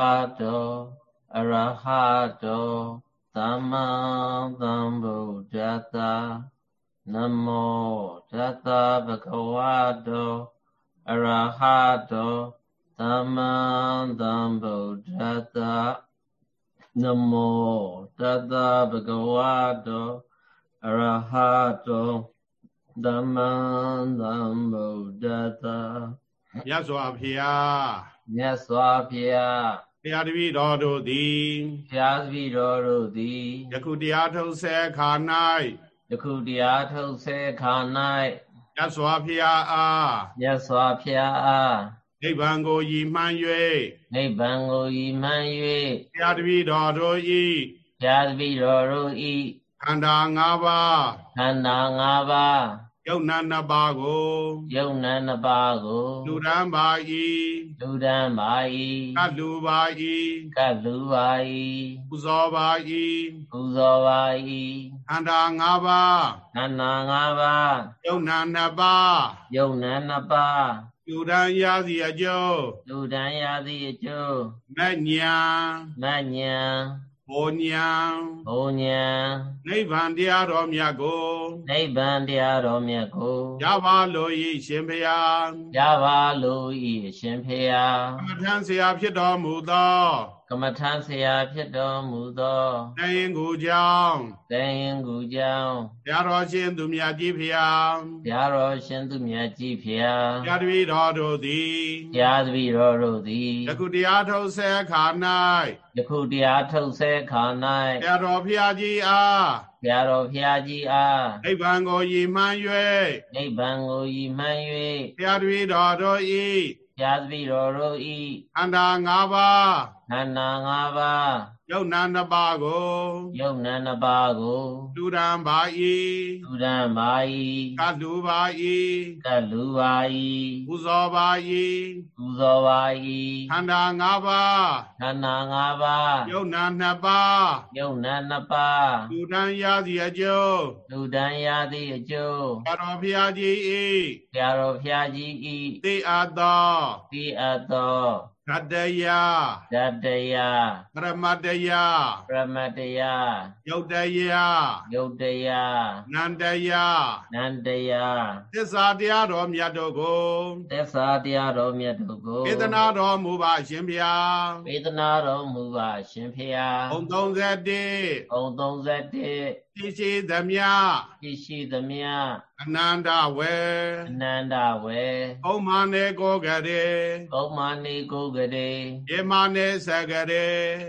တောအရဟတောသမ္မာသမ္ဗုဒ္ဓတ္တနမောတတ္တဗကဝတောအရဟတောသမ္မာသမ္ဗုဒ္ဓတ္တနမောတတ္တဗကဝတောအရဟတောသမ္မာသမ္ဗုဒ္ဓတ္တမြတ်စွာဘုရားမြတ်စွာဘုရား ဘုရားတပည့်တော်တို့သည်ဘုရားတပည့်တော်တို့သည်ယခုတရားထုတ်ဆဲခါ၌ယခုတရားထုတ်ဆဲခါ၌မြတ်စွာဘုရားအားမြတ်စွာဘုရားအားနိဗ္ဗာန်ကိုရည်မှန်း၍နိဗ္ဗာန်ကိုရည်မှန်း၍ဘုရားတပည့်တော်တို့၏ဘုရားတပည့်တော်တို့၏ခန္ဓာ၅ပါးခန္ဓာ၅ပါး ယုံနာနှစ်ပါးကိုယုံနာနှစ်ပါးကိုလူတန်းပါ၏လူတန်းပါ၏ကလူပါ၏ကလူပါ၏ပူဇော်ပါ၏ပူဇော်ပါ၏ခန္ဓာ၅ပါးခန္ဓာ၅ပါးယုံနာနှစ်ပါးယုံနာနှစ်ပါးလူတန်းရသည်အကျိုးလူတန်းရသည်အကျိုးမညာမညာ ဘောညာဘောညာနိဗ္ဗာန်တရားတော်မြတ်ကိုနိဗ္ဗာန်တရားတော်မြတ်ကိုရပါလို့ဤရှင်ဖျားရပါလို့ဤရှင်ဖျားအမထံဆရာဖြစ်တော်မူသော ကမ္မထဆရာဖြစ်တော်မူသောတရင်ကိုကြောင့်တရင်ကိုကြောင့်ဘုရားတော်ရှင်သူမြတ်ကြီးဖျားဘုရားတော်ရှင်သူမြတ်ကြီးဖျားဘုရားတပည့်တော်တို့သည်ဘုရားတပည့်တော်တို့သည်ယခုတရားထုတ်ဆဲခါ၌ယခုတရားထုတ်ဆဲခါ၌ဘုရားတော်ဖျားကြီးအားဘုရားတော်ဖျားကြီးအားနိဗ္ဗာန်ကိုရည်မှန်း၍နိဗ္ဗာန်ကိုရည်မှန်း၍ဘုရားတပည့်တော်တို့၏ ဘုရားတပည့်တော်တို့၏ခန္ဓာ၅ပါးခန္ဓာ၅ပါး ယုတ်နာနှစ်ပါးကိုယုတ်နာနှစ်ပါးကိုလူရန်ပါ၏လူရန်ပါ၏ကလူပါ၏ကလူပါ၏ပူဇော်ပါ၏ပူဇော်ပါ၏ခန္ဓာ၅ပါးခန္ဓာ၅ပါးယုတ်နာနှစ်ပါးယုတ်နာနှစ်ပါးလူတန်းရသည်အကျိုးလူတန်းရသည်အကျိုးဘုရားဖျားကြီး၏ဘုရားတော်ဖျားကြီး၏သိအပ်သောသိအပ်သော ဓတယဓတယပရမတယပရမတယယုတ်တယယုတ်တယနန္တယနန္တယသစ္စာတရားတော်မြတ်တို့ကိုသစ္စာတရားတော်မြတ်တို့ကိုဝေဒနာတော်မူပါရှင်ဖျားဝေဒနာတော်မူပါရှင်ဖျားဘုံ31ဘုံ31ပြည့်ရှိသမျှပြည့်ရှိသမျှ အနန္တဝေအနန္တဝေဩမာနေကိုကရေဩမာနေကိုကရေယေမာနေသကရေ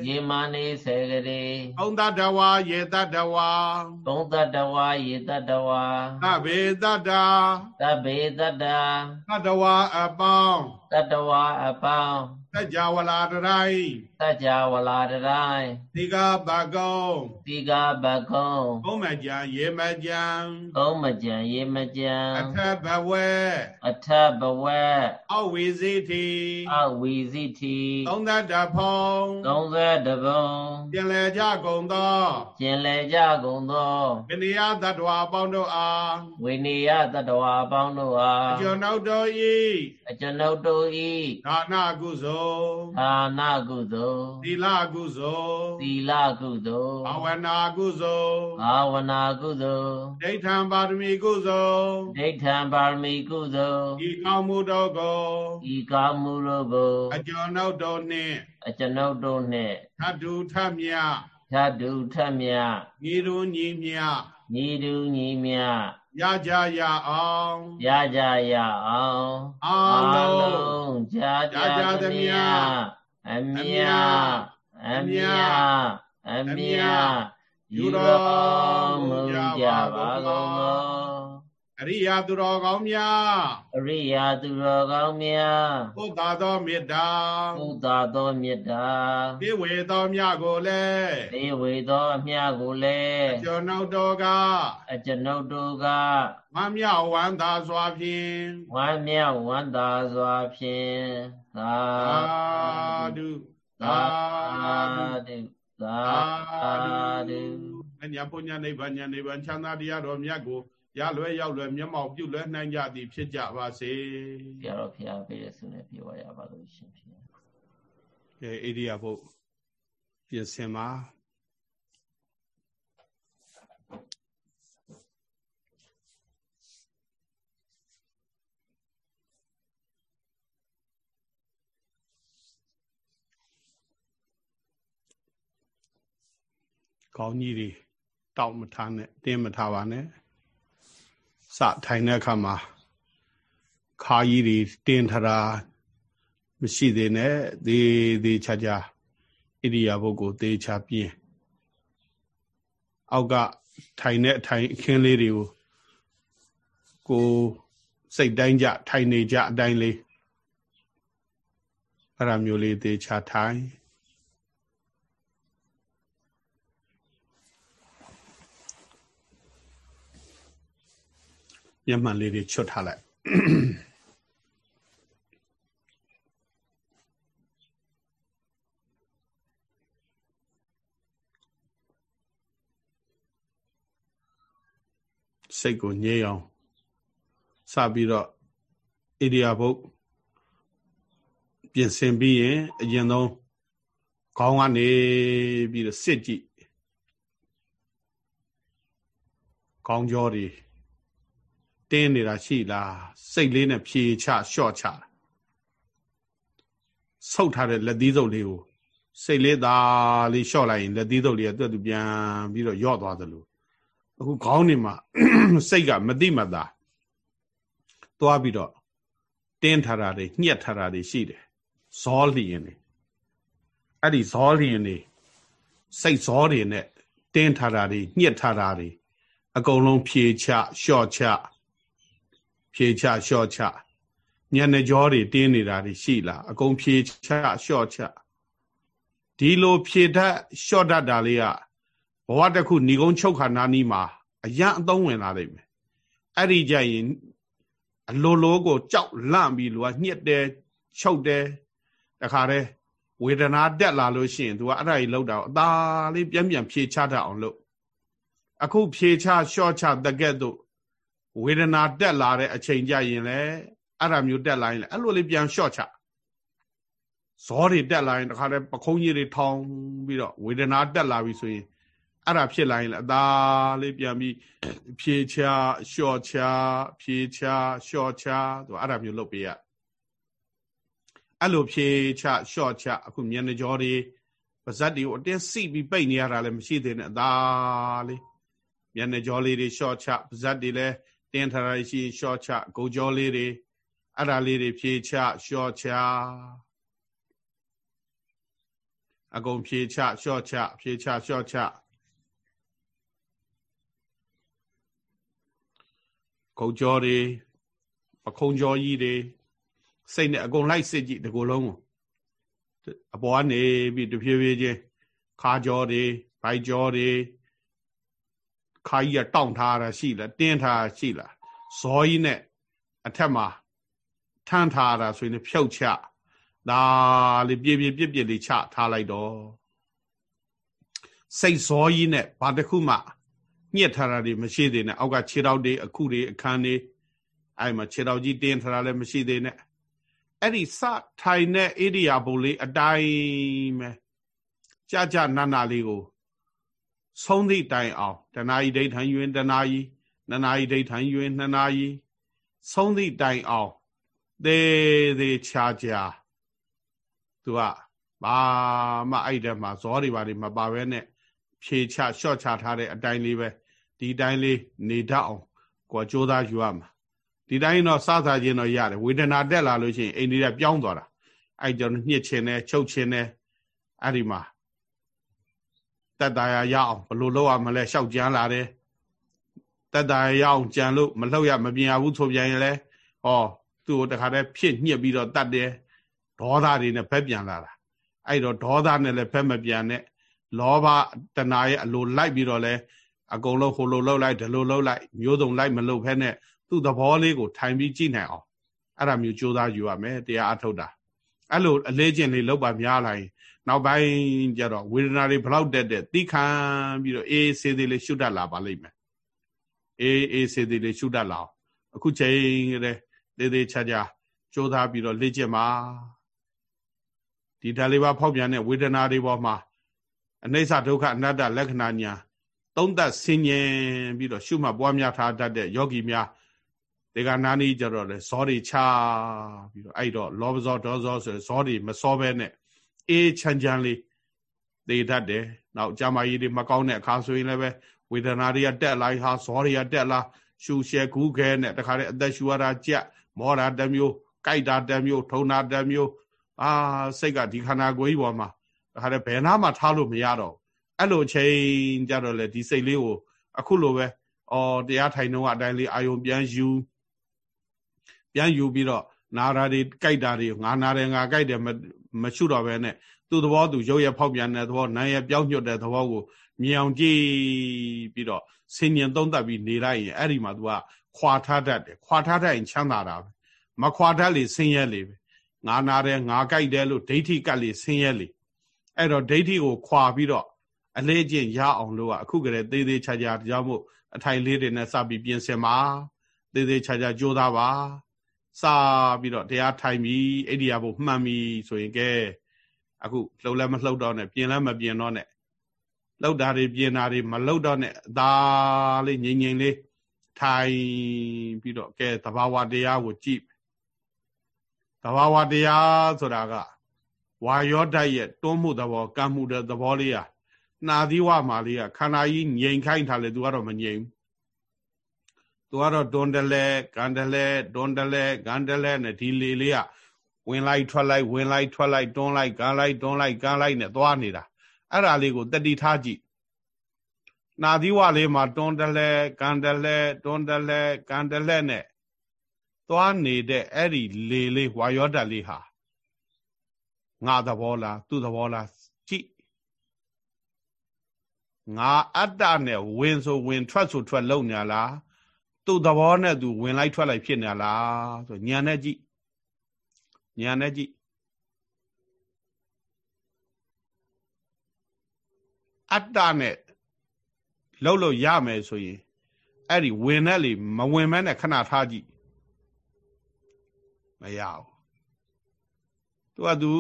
ယေမာနေသကရေဩတတဝါယေတတဝါဩတတဝါယေတတဝါသဗ္ဗေတတ္တာသဗ္ဗေတတ္တာတတဝါအပေါင်းတတဝါအပေါင်း သัจ java လာတရိုင်းသัจ java လာတရိုင်းသီကဘကုံသီကဘကုံဘုံမကြံရေမကြံဘုံမကြံရေမကြံအထဘဝေအထဘဝေအဝီစီတိအဝီစီတိသုံးသက်တဖုံသုံးသက်တဖုံပြင်လေကြကုန်သောပြင်လေကြကုန်သောဝိနည်းတတ္တဝါပေါင်းတို့အားဝိနည်းတတ္တဝါပေါင်းတို့အားအကျွန်ုပ်တို့၏အကျွန်ုပ်တို့၏ဒါနကုသိုလ်ဒါနကုသိုလ်သီလကုသိုလ်သီလကုသိုလ်ဘာဝနာကုသိုလ်ဘာဝနာကုသိုလ်ဒိဋ္ဌံပါရမီကုသိုလ်ဒိဋ္ဌံပါရမီကုသိုလ်ဤကောင်းမှုတို့ကိုဤကောင်းမှုတို့ကိုအကျွန်ုပ်တို့နှင့်အကျွန်ုပ်တို့နှင့်သတ္တုထမြသတ္တုထမြညီတို့ညီမြညီတူညီမြ ရကြရအောင်ရကြရအောင်အားလုံးကြာကြသမျှအမြအမြအမြယူတော်မူကြပါကုန်သော အရိယာသူတော်ကောင်းများအရိယာသူတော်ကောင်းများဘုဒ္ဓသောမေတ္တာဘုဒ္ဓသောမေတ္တာသေဝေသောမြတ်ကိုလည်းသေဝေသောမြတ်ကိုလည်းအကျွန်ုပ်တို့ကအကျွန်ုပ်တို့ကဝမ်းမြောက်ဝမ်းသာစွာဖြင့်ဝမ်းမြောက်ဝမ်းသာစွာဖြင့်သာဓုသာဓုသာဓုအညာပုညနိဗ္ဗာန်ညာနိဗ္ဗာန်ချမ်းသာတရားတော်မြတ်ကို ရလွယ်ရောက်လွယ်မျက်မှောက်ပြုလွယ်နိုင်ကြသည်ဖြစ်ကြပါစေ။ဘုရားတော်ဖျားပေးတဲ့ဆုနဲ့ပြေဝရပါလို့ရှင်ဖျား။ကဲဣရိယာပုတ်ပြင်ဆင်ပါကောင်းကြီးတွေတောက်မထားနဲ့တင်းမထားပါနဲ့ စထိုင်တဲ့အခါမှာခါကြီးတွေတင်းထတာမရှိသေးနဲ့သေးသေးချာချာဣရိယာပုတ်ကိုသေချာပြင်းအောက်ကထိုင်တဲ့အထိုင်အခင်းလေးတွေကိုကိုစိတ်တိုင်းကြထိုင်နေကြအတိုင်းလေးအဲ့ဒါမျိုးလေးသေချာထိုင် မျက်မှန်လေးတွေချွတ်ထားလိုက်စိတ်ကိုငြိမ်းအောင်စပြီးတော့ဣရိယာပုတ်ပြင်ဆင်ပြီးရင်အရင်ဆုံးခေါင်းကနေပြီးတော့စစ်ကြည့်ခေါင်းကြောတွေ တင်းနေတာရှိလားစိတ်လေးနဲ့ဖြေချလျှော့ချဆုတ်ထားတဲ့လက်သီးစုပ်လေးကိုစိတ်လေးသာလေးလျှော့လိုက်ရင်လက်သီးစုပ်လေးကသူ့သူပြန်ပြီးတော့ယော့သွားသလိုအခုခေါင်းနေမှာစိတ်ကမတိမတာသွားပြီးတော့တင်းထားတာတွေညှက်ထားတာတွေရှိတယ်ဇောလျင်နေအဲ့ဒီဇောလျင်နေစိတ်ဇောတွေနဲ့တင်းထားတာတွေညှက်ထားတာတွေအကုန်လုံးဖြေချလျှော့ချ ဖြေချလျှော့ချညနေကြောတွေတင်းနေတာတွေရှိလားအကုန်ဖြေချလျှော့ချဒီလိုဖြေတတ်လျှော့တတ်တာလေးကဘဝတစ်ခုဏီကုန်းချုပ်ခါနာနီးမှာအရန်အသုံးဝင်လာနိုင်မယ်အဲ့ဒီကြရင်အလိုလိုကိုကြောက်လန့်ပြီးလူကညှက်တယ်ချုပ်တယ်တခါတည်းဝေဒနာတက်လာလို့ရှိရင် तू ကအဲ့ဒါကြီးလောက်တာအသာလေးပြန်ပြန်ဖြေချတတ်အောင်လုပ်အခုဖြေချရှော့ချတကက်တို့ ဝေဒနာတက်လာတဲ့အချိန်ကြရင်လေအဲ့ဒါမျိုးတက်လာရင်လေအဲ့လိုလေးပြန်ရှော့ချဇောတွေတက်လာရင်တခါတည်းပခုံးကြီးတွေထောင်ပြီးတော့ဝေဒနာတက်လာပြီဆိုရင်အဲ့ဒါဖြစ်လာရင်လည်းအသာလေးပြန်ပြီးဖြေချလျှော့ချဖြေချလျှော့ချသူအဲ့ဒါမျိုးလုပ်ပေးရအဲ့လိုဖြေချလျှော့ချအခုမျက်နှာကြောတွေပါဇက်တွေကိုအတင်းစိပြီးပိတ်နေရတာလည်းမရှိသေးနဲ့အသာလေးမျက်နှာကြောလေးတွေလျှော့ချပါဇက်တွေလည်း တင်းထားရရှိလျှော့ချဂုတ်ကြောလေးတွေအဲ့ဒါလေးတွေဖြေချလျှော့ချအကုန်ဖြေချလျှော့ချဖြေချလျှော့ချခုတ်ကြောတွေပခုံးကြောကြီးတွေစိတ်နဲ့အကုန်လိုက်စစ်ကြည့်ဒီကိုယ်လုံးကိုအပေါ်ကနေပြီးတဖြည်းဖြည်းချင်းခါကြောတွေဘိုက်ကြောတွေ ခါကြီးကတောင့်ထားတာရှိလားတင်းထားရှိလားဇောကြီးနဲ့အထက်မှာထမ်းထားတာဆိုရင်ဖြုတ်ချဒါလေးပြပြပြပြလေးချထားလိုက်တော့စိတ်ဇောကြီးနဲ့ဘာတစ်ခုမှညှက်ထားတာတွေမရှိသေးနဲ့အောက်ကခြေထောက်တွေအခုတွေအခန်းတွေအဲ့မှာခြေထောက်ကြီးတင်းထားတာလည်းမရှိသေးနဲ့အဲ့ဒီစထိုင်တဲ့ဣရိယာပုလေးအတိုင်းပဲကြာကြာနာနာလေးကို ဆုံးသည့်တိုင်အောင်တဏှာဤဒိဋ္ဌံယွင်တဏှာဤနနာဤဒိဋ္ဌံယွင်နနာဤဆုံးသည့်တိုင်အောင်သေးသေးချာချာသူကဘာမှအဲ့တဲ့မှာဇောတွေဘာတွေမပါဘဲနဲ့ဖြေချလျှော့ချထားတဲ့အတိုင်းလေးပဲဒီတိုင်းလေးနေတတ်အောင်ကိုယ်ကြိုးစားယူရမှာဒီတိုင်းတော့စသချင်းတော့ရတယ်ဝေဒနာတက်လာလို့ရှိရင်အိန္ဒိယပြောင်းသွားတာအဲ့ကြောင့်ညှစ်ခြင်းနဲ့ချုပ်ခြင်းနဲ့အဲ့ဒီမှာ တက်တာရရအောင်ဘလို့လောက်ရမလဲရှောက်ကြမ်းလာတယ်တက်တာရရအောင်ကြံလို့မလှုပ်ရမပြင်ရဘူးဆိုပြန်ရင်လဲဟောသူ့ကိုတခါတည်းဖြစ်ညှစ်ပြီးတော့တတ်တယ်ဒေါသတွေနဲ့ဖက်ပြန်လာတာအဲ့တော့ဒေါသနဲ့လည်းဖက်မပြန်နဲ့လောဘတဏှာရဲ့အလိုလိုက်ပြီးတော့လဲအကုန်လုံးဟိုလိုလှုပ်လိုက်ဒီလိုလှုပ်လိုက်မျိုးစုံလိုက်မလှုပ်ဖဲနဲ့သူ့သဘောလေးကိုထိုင်ပြီးကြည့်နိုင်အောင်အဲ့ဒါမျိုးကြိုးစားယူရမယ်တရားအထုတ်တာအဲ့လိုအလေးကျင့်လေးလောက်ပါများလာရင် နောက်ပိုင်းကျတော့ဝေဒနာတွေဘလောက်တက်တက်သိခံပြီးတော့အေးစေးသေးလေးရှုတတ်လာပါလိမ့်မယ်အေးအေးစေးသေးလေးရှုတတ်လာအောင်အခုချိန်ရဲသေးသေးချာချာကြိုးစားပြီးတော့လေ့ကျင့်ပါဒီဓာတ်လေးပါဖောက်ပြန်တဲ့ဝေဒနာတွေပေါ်မှာအနိစ္စဒုက္ခအနတ္တလက္ခဏာညာသုံးသပ်ဆင်ញင်ပြီးတော့ရှုမှတ်ပွားများထားတတ်တဲ့ယောဂီများဒီကနာနီကြတော့လေဇောတွေချပြီးတော့အဲ့တော့လောဘဇောဒေါဇောဆိုဇောတွေမစောပဲနဲ့ အေးချမ်းချမ်းလေးသိတတ်တယ်နောက်ကြာမကြီးတွေမကောင်းတဲ့အခါဆိုရင်လည်းပဲဝေဒနာတွေကတက်လာဟာဇောတွေကတက်လာရှူရှဲကူးခဲနဲ့တခါတည်းအသက်ရှူရတာကြက်မောတာတစ်မျိုးကြိုက်တာတစ်မျိုးထုံတာတစ်မျိုးအာစိတ်ကဒီခန္ဓာကိုယ်ကြီးပေါ်မှာတခါတည်းဘယ်နာမှထားလို့မရတော့အဲ့လိုချိန်ကြတော့လေဒီစိတ်လေးကိုအခုလိုပဲအော်တရားထိုင်တော့အတိုင်းလေးအာယုံပြန်ယူပြန်ယူပြီးတော့နာရာတွေကြိုက်တာတွေငါနာတယ်ငါကြိုက်တယ် မရှုတော့ပဲနဲ့သူ့သဘောသူရုပ်ရဖောက်ပြန်တဲ့သဘောနာရပြောင်းညွတ်တဲ့သဘောကိုမြင်အောင်ကြည့်ပြီးတော့ဆင်ញင်သုံးသပ်ပြီးနေလိုက်ရင်အဲ့ဒီမှာ तू ကခွာထားတတ်တယ်ခွာထားတတ်ရင်ချမ်းသာတာပဲမခွာတတ်လေဆင်းရဲလေပဲငါနာတယ်ငါကြိုက်တယ်လို့ဒိဋ္ဌိကတ်လေဆင်းရဲလေအဲ့တော့ဒိဋ္ဌိကိုခွာပြီးတော့အလေးကျင့်ရအောင်လို့အခုကလေးသေးသေးချာချာကြောင့်မို့အထိုင်လေးတွေနဲ့စပြီးပြင်ဆင်ပါသေးသေးချာချာကြိုးစားပါ စပြီးတော့တရားထိုင်ပြီးအိဒီယာဘုမှန်ပြီဆိုရင်ကဲအခုလှုပ်လည်းမလှုပ်တော့နဲ့ပြင်လည်းမပြင်တော့နဲ့လှုပ်တာတွေပြင်တာတွေမလှုပ်တော့နဲ့အသာလေးငြိမ်ငြိမ်လေးထိုင်ပြီးတော့ကဲသဘာဝတရားကိုကြည့်သဘာဝတရားဆိုတာကဝါယောဓာတ်ရဲ့တွန်းမှုသဘောကံမှုတဲ့သဘောလေးอ่ะနှာသီးဝမှာလေးကခန္ဓာကြီးငြိမ်ခိုင်းထားလေသူကတော့မငြိမ် သူကတော့တွန်းတလဲကန်တလဲတွန်းတလဲကန်တလဲနဲ့ဒီလေလေးကဝင်လိုက်ထွက်လိုက်ဝင်လိုက်ထွက်လိုက်တွန်းလိုက်ကန်လိုက်တွန်းလိုက်ကန်လိုက်နဲ့သွားနေတာအဲ့ဒါလေးကိုတတိထားကြည့်နာသီဝလေးမှာတွန်းတလဲကန်တလဲတွန်းတလဲကန်တလဲနဲ့သွားနေတဲ့အဲ့ဒီလေလေးဝါယောဓာတ်လေးဟာငါသဘောလားသူ့သဘောလားကြည့်ငါအတ္တနဲ့ဝင်ဆိုဝင်ထွက်ဆိုထွက်လုံညာလား သူ့သဘောနဲ့သူဝင်လိုက်ထွက်လိုက်ဖြစ်နေလားဆိုညာနဲ့ကြည့်ညာနဲ့ကြည့်အတ္တနဲ့လှုပ်လို့ရမယ်ဆိုရင်အဲ့ဒီဝင်တဲ့လေမဝင်မဲနဲ့ခဏထားကြည့်မရဘူးသူကသူ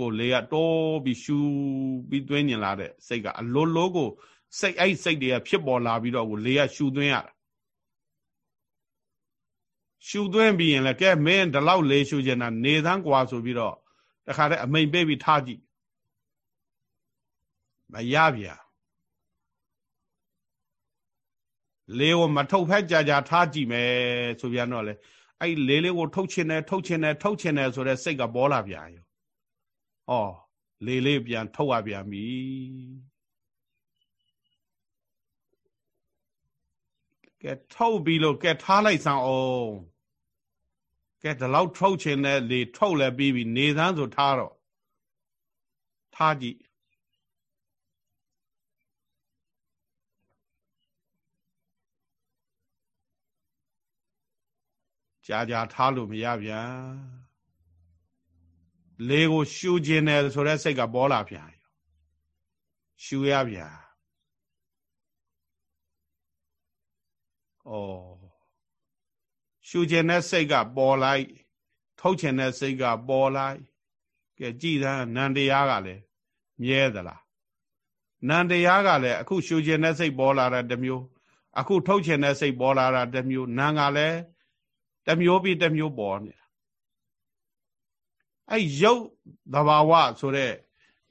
ကိုလေကတိုးပြီးရှူပြီးသွင်းညင်လာတဲ့စိတ်ကအလိုလိုကိုစိတ်အဲ့စိတ်တွေကဖြစ်ပေါ်လာပြီးတော့ကိုလေကရှူသွင်းရတာ ရှူသွင်းပြီးရင်လည်းကဲမင်းဒီလောက်လေရှူချင်တာနေသန်းกว่าဆိုပြီးတော့တခါတည်းအမိန်ပေးပြီးထားကြည့်မရဗျာလေကိုမထုတ်ဖက်ကြကြထားကြည့်မယ်ဆိုပြန်တော့လေအဲ့လေးလေးကိုထုတ်ချင်တယ်ထုတ်ချင်တယ်ထုတ်ချင်တယ်ဆိုတဲ့စိတ်ကပေါ်လာပြန်ရောဩလေးလေးပြန်ထုတ်ရပြန်ပြီ ကဲထုတ်ပြီးလို့ကဲထားလိုက်စမ်းအောင်ကဲဒီလောက်ထုတ်ချင်တဲ့လေထုတ်လဲပြီးပြီနေသန်းဆိုထားတော့ထားကြည့်ကြာကြာထားလို့မရပြန်လေကိုရှူခြင်းတယ်ဆိုတဲ့စိတ်ကပေါ်လာပြန်ရှူရပြန် ဩရှူခြင်းတဲ့စိတ်ကပေါ်လိုက် ထုတ်ခြင်းတဲ့စိတ်ကပေါ်လိုက်ကဲကြည်သမ်းနန္တရားကလည်းမြဲသလားနန္တရားကလည်းအခုရှူခြင်းတဲ့စိတ်ပေါ်လာတာတစ်မျိုး အခုထုတ်ခြင်းတဲ့စိတ်ပေါ်လာတာတစ်မျိုးနာကလည်းတမျိုးပြီးတမျိုးပေါ်နေတာအဲ့ရုပ်သဘာဝဆိုတဲ့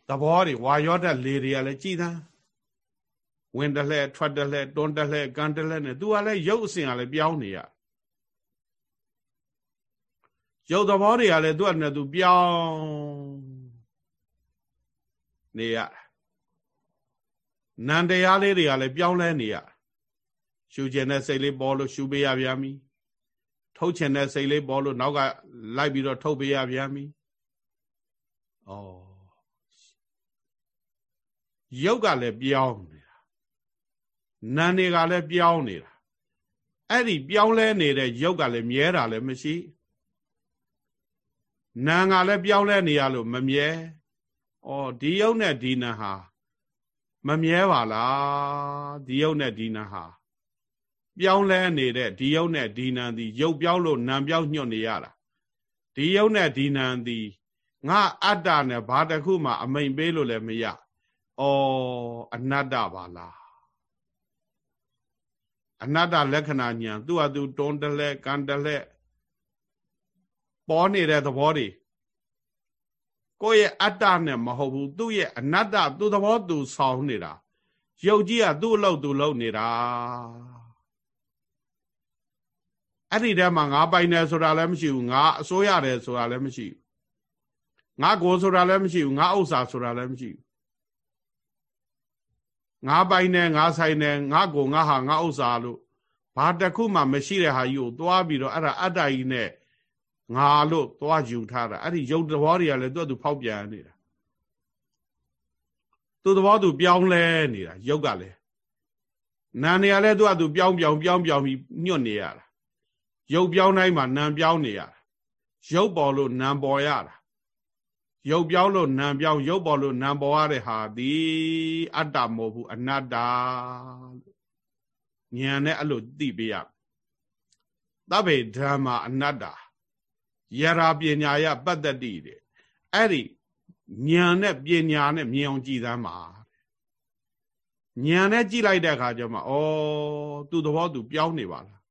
သဘောတွေဝါရောတလေတွေကလည်းကြည်သမ်း ဝင်တလှဲထွက်တလှဲတွန်းတလှဲကန်တလှဲနဲ့သူကလည်းရုပ်အစဉ်ကလည်းပြောင်းနေရရုပ်သဘောတွေကလည်းသူကနဲ့သူပြောင်းနေရနန္တရားလေးတွေကလည်းပြောင်းလဲနေရရှူခြင်းတဲ့စိတ်လေးပေါ်လို့ရှူပေးရဗျာမီထုတ်ချင်တဲ့စိတ်လေးပေါ်လို့နောက်ကလိုက်ပြီးတော့ထုတ်ပေးရပြန်ပြီ။ဩရုပ်ကလည်းပြောင်းနေတာ။ နာနေကလည်းပြောင်းနေတာ။အဲ့ဒီပြောင်းလဲနေတဲ့ရုပ်ကလည်းမြဲတာလည်းမရှိ။နာကလည်းပြောင်းလဲနေရလို့မမြဲ။ဩဒီရုပ်နဲ့ဒီနာဟာမမြဲပါလား။ဒီရုပ်နဲ့ဒီနာဟာပြောင်းလဲနေတဲ့ဒီယုတ်နဲ့ဒီနံသည်ရုပ်ပြောင်းလို့နံပြောင်းညွတ်နေရတာဒီယုတ်နဲ့ဒီနံသည်ငါအတ္တနဲ့ဘာတစ်ခုမှ အမိန်ပေးလို့လည်းမရ။အော်အနတ္တပါလား။ အနတ္တလက္ခဏာညာသူ့ဟာသူတွန်းတလဲကံတလဲပေါ်နေတဲ့သဘောတွေကိုယ့်ရဲ့အတ္တနဲ့မဟုတ်ဘူးသူ့ရဲ့အနတ္တသူ့သဘောသူဆောင်နေတာရုပ်ကြီးကသူ့အလုပ်သူလုပ်နေတာအဲ့ဒီတည်းမှာငါပိုင်တယ်ဆိုတာလည်းမရှိဘူးငါအစိုးရတယ်ဆိုတာလည်းမရှိဘူးငါကိုဆိုတာလည်းမရှိဘူးငါဥစ္စာဆိုတာလည်းမရှိဘူး ငါပိုင်တယ်ငါဆိုင်တယ်ငါကိုငါဟာငါဥစ္စာလို့ဘာတစ်ခုမှမရှိတဲ့ဟာကြီးကိုသွားပြီးတော့အဲ့ဒါအတ္တကြီးနဲ့ငါလို့သွားယူထားတာအဲ့ဒီရုပ်သဘောတွေကလည်းသူ့သူဖောက်ပြန်နေတာသူ့သဘောသူပြောင်းလဲနေတာရုပ်ကလည်းနာနေရလဲသူ့အသူပြောင်းပြောင်းပြောင်းပြောင်းပြီးညွတ်နေရတာရုပ်ပြောင်းတိုင်းမှာနာပြောင်းနေရတာရုပ်ပေါ်လို့နာပေါ်ရတာ ရုပ်ပြောင်းလို့နာပြောင်းရုပ်ပေါ်လို့နာပေါ်ရတဲ့ဟာဒီအတ္တမဟုတ်ဘူးအနတ္တဉာဏ်နဲ့အဲ့လိုသိပေးရသဗ္ဗေဓမ္မာအနတ္တယရာပညာယပတ္တတိတဲ့အဲ့ဒီဉာဏ်နဲ့ပညာနဲ့မြင်အောင်ကြည်သမ်းပါဉာဏ်နဲ့ကြည့်လိုက်တဲ့အခါကျမှဩသူ့သဘောသူပြောင်းနေပါလား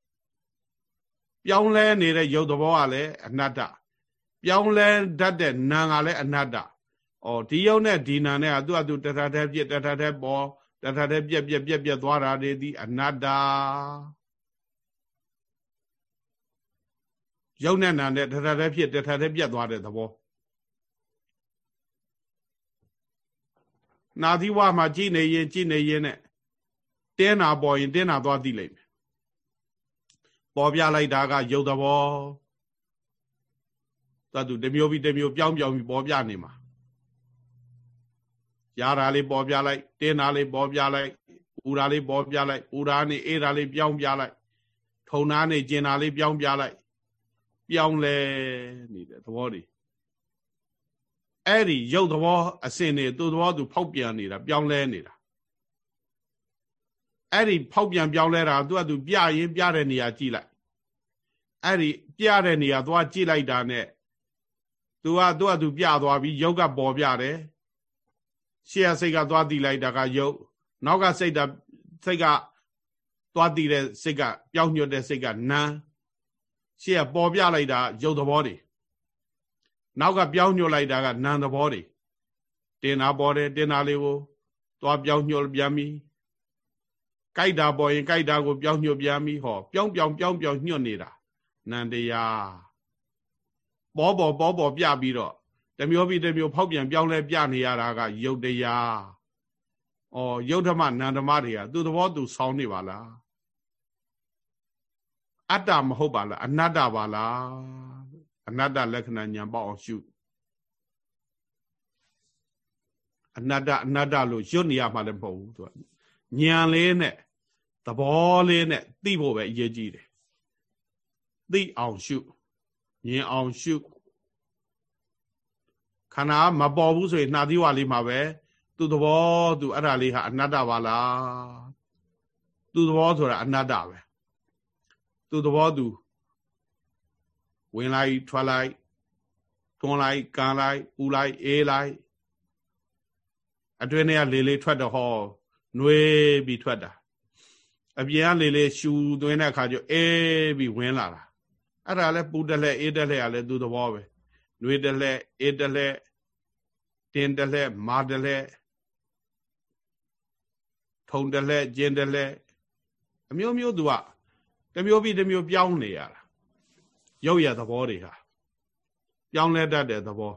ပြောင်းလဲနေတဲ့ရုပ်သဘောကလည်းအနတ္တ ပြောင်းလဲတတ်တဲ့နာကလည်းအနတ္တဩဒီရုပ်နဲ့ဒီနာနဲ့ကသူ့အတူတထထဲပြစ်တထထဲပေါ်တထထဲပြက်ပြက်ပြက်ပြက်သွားတာတွေဒီအနတ္တရုပ်နဲ့နာနဲ့တထထဲဖြစ်တထထဲပြက်သွားတဲ့သဘောနာသီဝမှာကြည်နေရင်ကြည်နေရင်နဲ့တင်းနာပေါ်ရင်တင်းနာသွားသိလိမ့်မယ်ပေါ်ပြလိုက်တာကရုပ်သဘော သတ္တုတစ်မျိုးပြီးတစ်မျိုးပြောင်းပြောင်းပြီးပေါ်ပြနေမှာရတာလေးပေါ်ပြလိုက်တင်းတာလေးပေါ်ပြလိုက်ပူတာလေးပေါ်ပြလိုက်ပူတာနဲ့အေးတာလေးပြောင်းပြလိုက်ထုံတာနဲ့ကျင်တာလေးပြောင်းပြလိုက်ပြောင်းလဲနေတဲ့သဘောတွေအဲ့ဒီရုပ်သဘောအစင်တွေသူ့သဘောသူဖောက်ပြန်နေတာပြောင်းလဲနေတာအဲ့ဒီဖောက်ပြန်ပြောင်းလဲတာသူကသူပြရင်ပြတဲ့နေရာကြည့်လိုက်အဲ့ဒီပြတဲ့နေရာသွားကြည့်လိုက်တာနဲ့ သူကသူကသူပြသွားပြီးရုပ်ကပေါ်ပြတယ်ရှေ့ကစိတ်ကသွားတည်လိုက်တာကရုပ်နောက်ကစိတ်ကစိတ်ကသွားတည်တဲ့စိတ်ကပြောင်းညွတ်တဲ့စိတ်ကနာရှေ့ကပေါ်ပြလိုက်တာရုပ်သဘောတွေနောက်ကပြောင်းညွတ်လိုက်တာကနာမ်သဘောတွေတင်တာပေါ်တယ်တင်တာလေးကိုသွားပြောင်းညွတ်ပြန်ပြီကြိုက်တာပေါ်ရင်ကြိုက်တာကိုပြောင်းညွတ်ပြန်ပြီဟောပြောင်းပြောင်းပြောင်းပြောင်းညွတ်နေတာနန္တရား ပေါ်ပေါ်ပေါ်ပေါ်ပြပြီးတော့တမျိုးပြီးတမျိုးဖောက်ပြန်ပြောင်းလဲပြနေရတာကယုတ်တရားဩယုတ်ဓမ္မနန္ဓမတွေကသူ့သဘောသူဆောင်းနေပါလားအတ္တမဟုတ်ပါလားအနတ္တပါလားအနတ္တလက္ခဏာညာပေါအောင်ရှုအနတ္တအနတ္တလို့ရွတ်နေရမှလည်းမဟုတ်ဘူးသူကညာလေးနဲ့သဘောလေးနဲ့သိဖို့ပဲအရေးကြီးတယ်သိအောင်ရှု မြင်အောင်ရှုခန္ဓာမပေါ်ဘူးဆိုရင်နှာသီးဝါလေးမှာပဲသူ့သဘောသူအဲ့ဒါလေးဟာအနတ္တပါလားသူ့သဘောဆိုတာအနတ္တပဲသူ့သဘောသူဝင်လိုက်ထွက်လိုက်တွန်းလိုက်ကန်လိုက်ပူလိုက်အေးလိုက်အတွင်းထဲကလေလေထွက်တော့ဟောနှွေးပြီးထွက်တာအပြင်ကလေလေရှူသွင်းတဲ့အခါကျအေးပြီးဝင်လာတာ အဲ့ဒါလဲပူတလဲအေးတလဲကလည်းသူ့သဘောပဲနှွေးတလဲအေးတလဲတင်းတလဲမာတလဲထုံတလဲကျင်းတလဲအမျိုးမျိုးသူကတမျိုးပြီးတမျိုးပြောင်းနေရတာရုပ်ရသဘောတွေဟာပြောင်းလဲတတ်တဲ့သဘော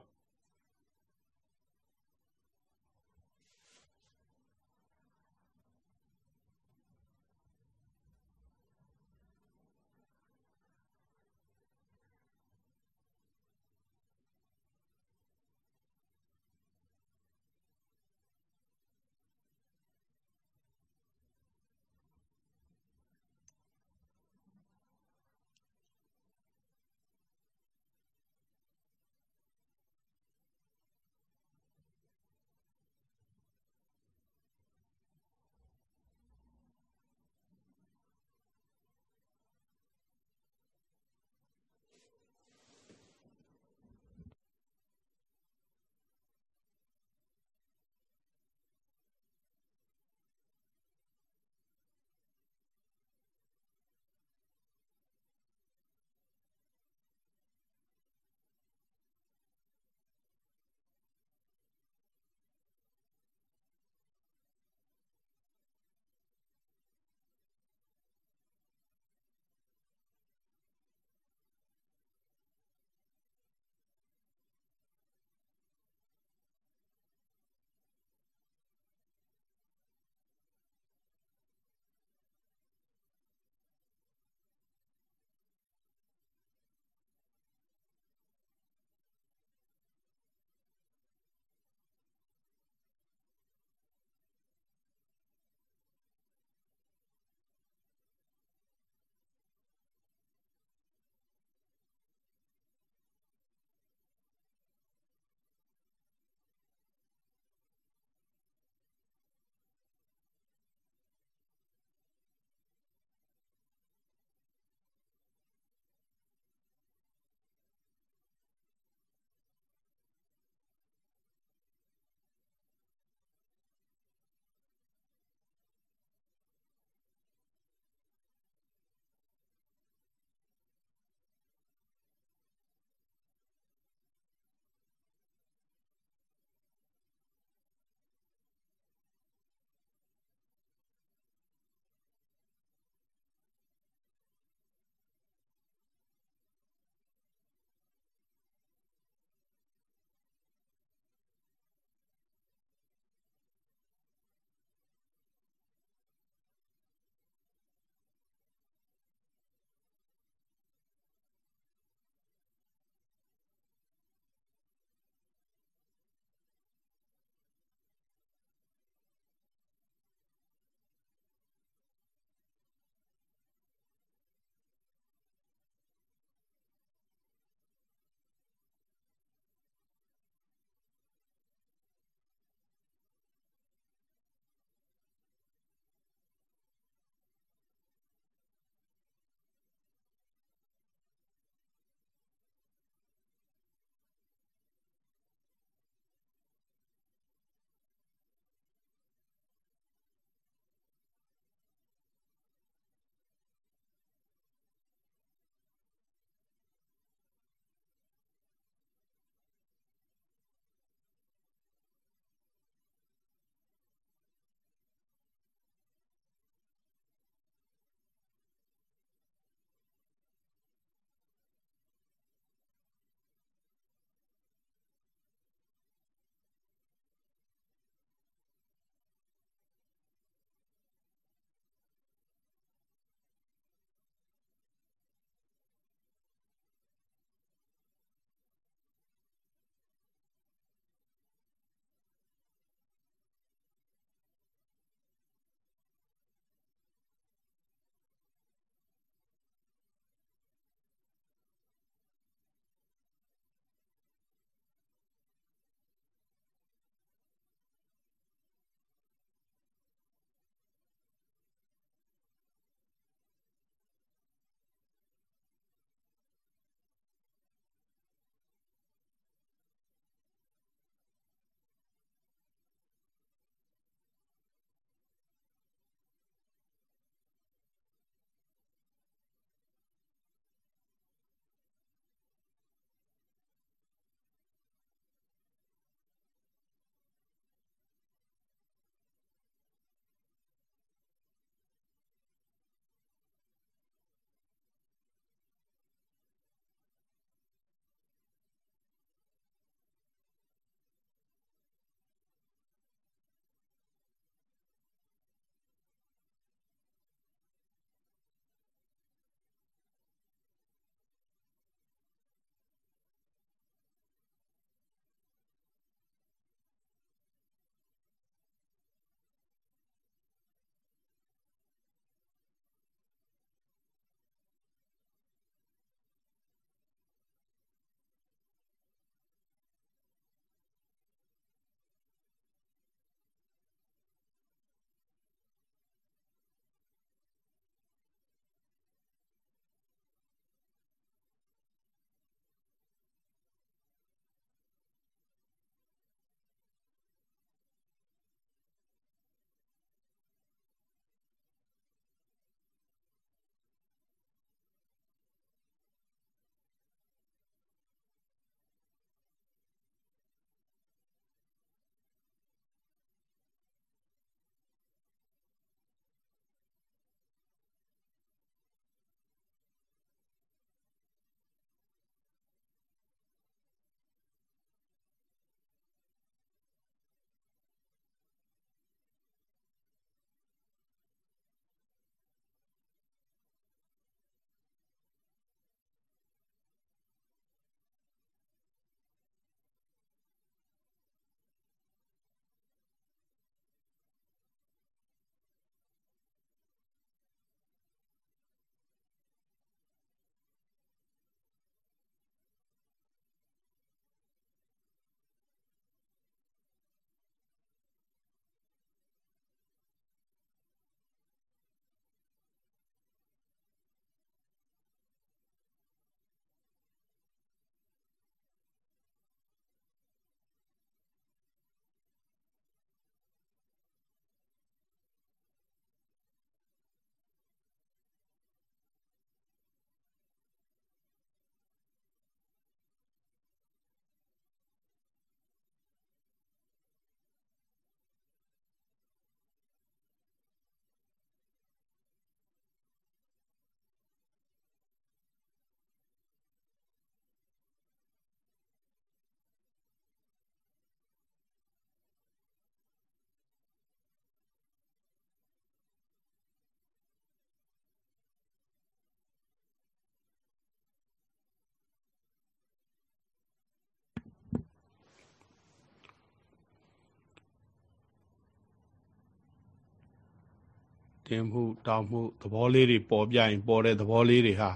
တင်မှုတောင်းမှုသဘောလေးတွေပေါ်ပြရင်ပေါ်တဲ့သဘောလေးတွေဟာ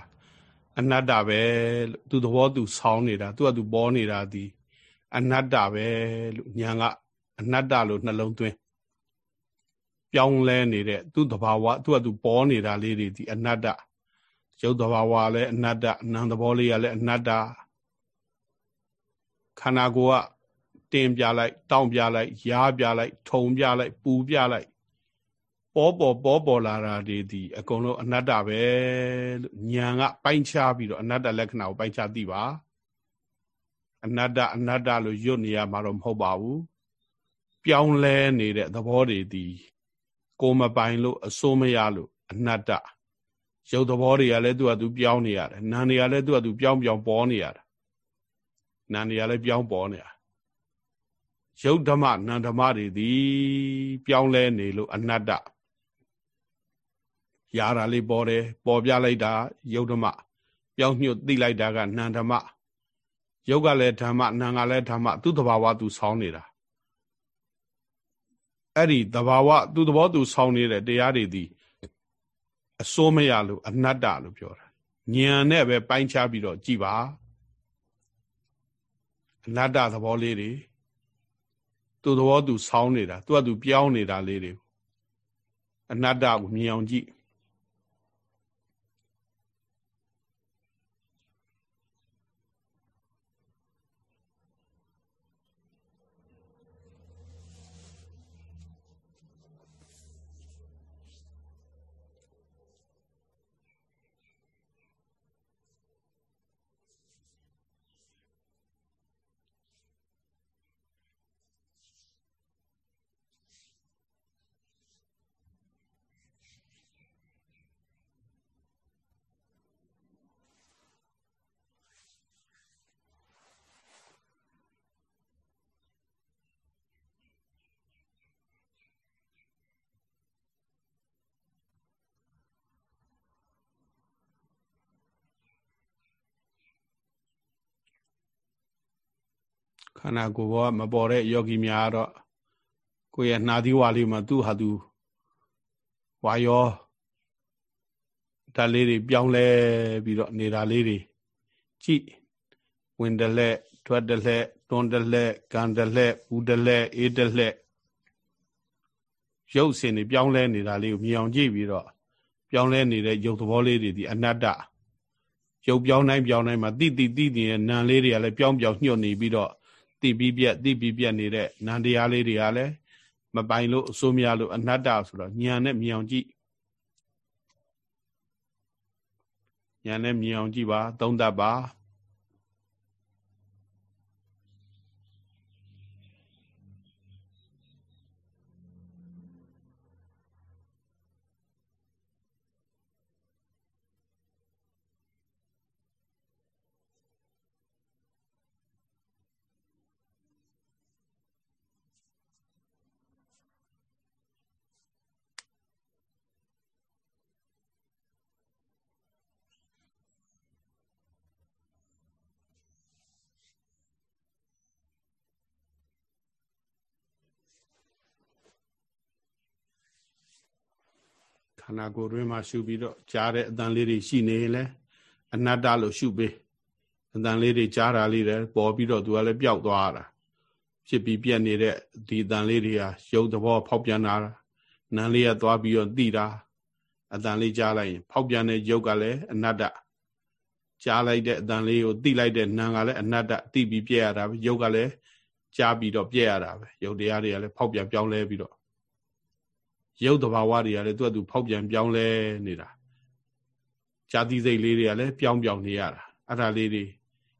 အနတ္တပဲလို့သူသဘောသူဆောင်းနေတာသူကသူပေါ်နေတာဒီအနတ္တပဲလို့ညာကအနတ္တလို့နှလုံးသွင်းပြောင်းလဲနေတဲ့သူ့တဘာဝသူကသူပေါ်နေတာလေးတွေဒီအနတ္တရုပ်တဘာဝလည်းအနတ္တနာမ်သဘောလေးကလည်းအနတ္တခန္ဓာကိုယ်ကတင်ပြလိုက် တောင်းပြလိုက်ရားပြလိုက် ထုံပြလိုက်ပူပြလိုက် ပေါ်ပေါ်ပေါ်ပေါ်လာတာဒီဒီအကုန်လုံးအနတ္တပဲလို့ညာကပိုင်းခြားပြီးတော့အနတ္တလက္ခဏာကိုပိုင်းခြားသိပါအနတ္တအနတ္တလို့ယွတ်နေရမှာတော့မဟုတ်ပါဘူးပြောင်းလဲနေတဲ့သဘောတွေဒီကိုမပိုင်လို့အစိုးမရလို့အနတ္တရုပ်သဘောတွေကလည်းသူ့ဟာသူပြောင်းနေရတယ်နာမ်တွေကလည်းသူ့ဟာသူပြောင်းပြောင်းပေါ်နေရတာနာမ်တွေကလည်းပြောင်းပေါ်နေတာရုပ်ဓမ္မနာမ်ဓမ္မတွေသည်ပြောင်းလဲနေလို့အနတ္တ ရတာလေးပေါ်တယ်ပေါ်ပြလိုက်တာရုပ်ဓမ္မပြောင်းညှို့သိလိုက်တာကနာမ်ဓမ္မရုပ်ကလည်းဓမ္မနာမ်ကလည်းဓမ္မသူ့တဘာဝသူဆောင်းနေတာအဲ့ဒီတဘာဝသူ့သဘောသူဆောင်းနေတဲ့တရားတွေသည်အစိုးမရလို့အနတ္တလို့ပြောတာဉာဏ်နဲ့ပဲပိုင်းခြားပြီးတော့ကြည်ပါအနတ္တသဘောလေးတွေသူ့သဘောသူဆောင်းနေတာသူ့ကသူပြောင်းနေတာလေးတွေအနတ္တကိုမြင်အောင်ကြည့် ခန္ဓာကိုယ်ဘောမပေါ်တဲ့ယောဂီများတော့ကိုယ့်ရဲ့နှာသီးဝါလေးမှာသူ့ဟာသူဝါယောဓာတ်လေးတွေပြောင်းလဲပြီးတော့နေတာလေးတွေကြည့်ဝင်တလက်ထွက်တလက်တွန်းတလက်ကံတလက်ဘူးတလက်အေးတလက်ရုပ်စင်တွေပြောင်းလဲနေတာလေးကိုမြင်အောင်ကြည့်ပြီးတော့ပြောင်းလဲနေတဲ့ရုပ်သဘောလေးတွေဒီအနတ္တရုပ်ပြောင်းတိုင်းပြောင်းတိုင်းမှာတိတိတိတိရဲ့နာမ်လေးတွေကလည်းပြောင်းပြောင်းညှို့နေပြီးတော့ တိပြီးပြက်တိပြီးပြက်နေတဲ့နန္တရားလေးတွေကလည်းမပိုင်လို့အစိုးမရလို့အနတ္တဆိုတော့ညာနဲ့မြင်အောင်ကြည့်ညာနဲ့မြင်အောင်ကြည့်ပါ သုံးသပ်ပါ န္ဓာကိုယ်တွင်းမှာရှုပြီးတော့ကြားတဲ့အတန်လေးတွေရှိနေရင်လည်းအနတ္တလို့ရှုပေးအတန်လေးတွေကြားတာလေးတွေပေါ်ပြီးတော့သူကလည်းပျောက်သွားတာဖြစ်ပြီးပြက်နေတဲ့ဒီအတန်လေးတွေဟာရုပ်သဘောဖောက်ပြန်တာနာမ်လေးကသွားပြီးတော့သိတာအတန်လေးကြားလိုက်ရင်ဖောက်ပြန်တဲ့ရုပ်ကလည်းအနတ္တကြားလိုက်တဲ့အတန်လေးကိုသိလိုက်တဲ့နာမ်ကလည်းအနတ္တသိပြီးပြက်ရတာပဲရုပ်ကလည်းကြားပြီးတော့ပြက်ရတာပဲရုပ်တရားတွေကလည်းဖောက်ပြန်ပြောင်းလဲပြီးတော့ ရုပ်တဘာဝတွေကလည်းသူ့အတူဖောက်ပြန်ပြောင်းလဲနေတာဇာတိစိတ်လေးတွေကလည်းပြောင်းပြောင်းနေရတာအဲ့ဒါလေးတွေ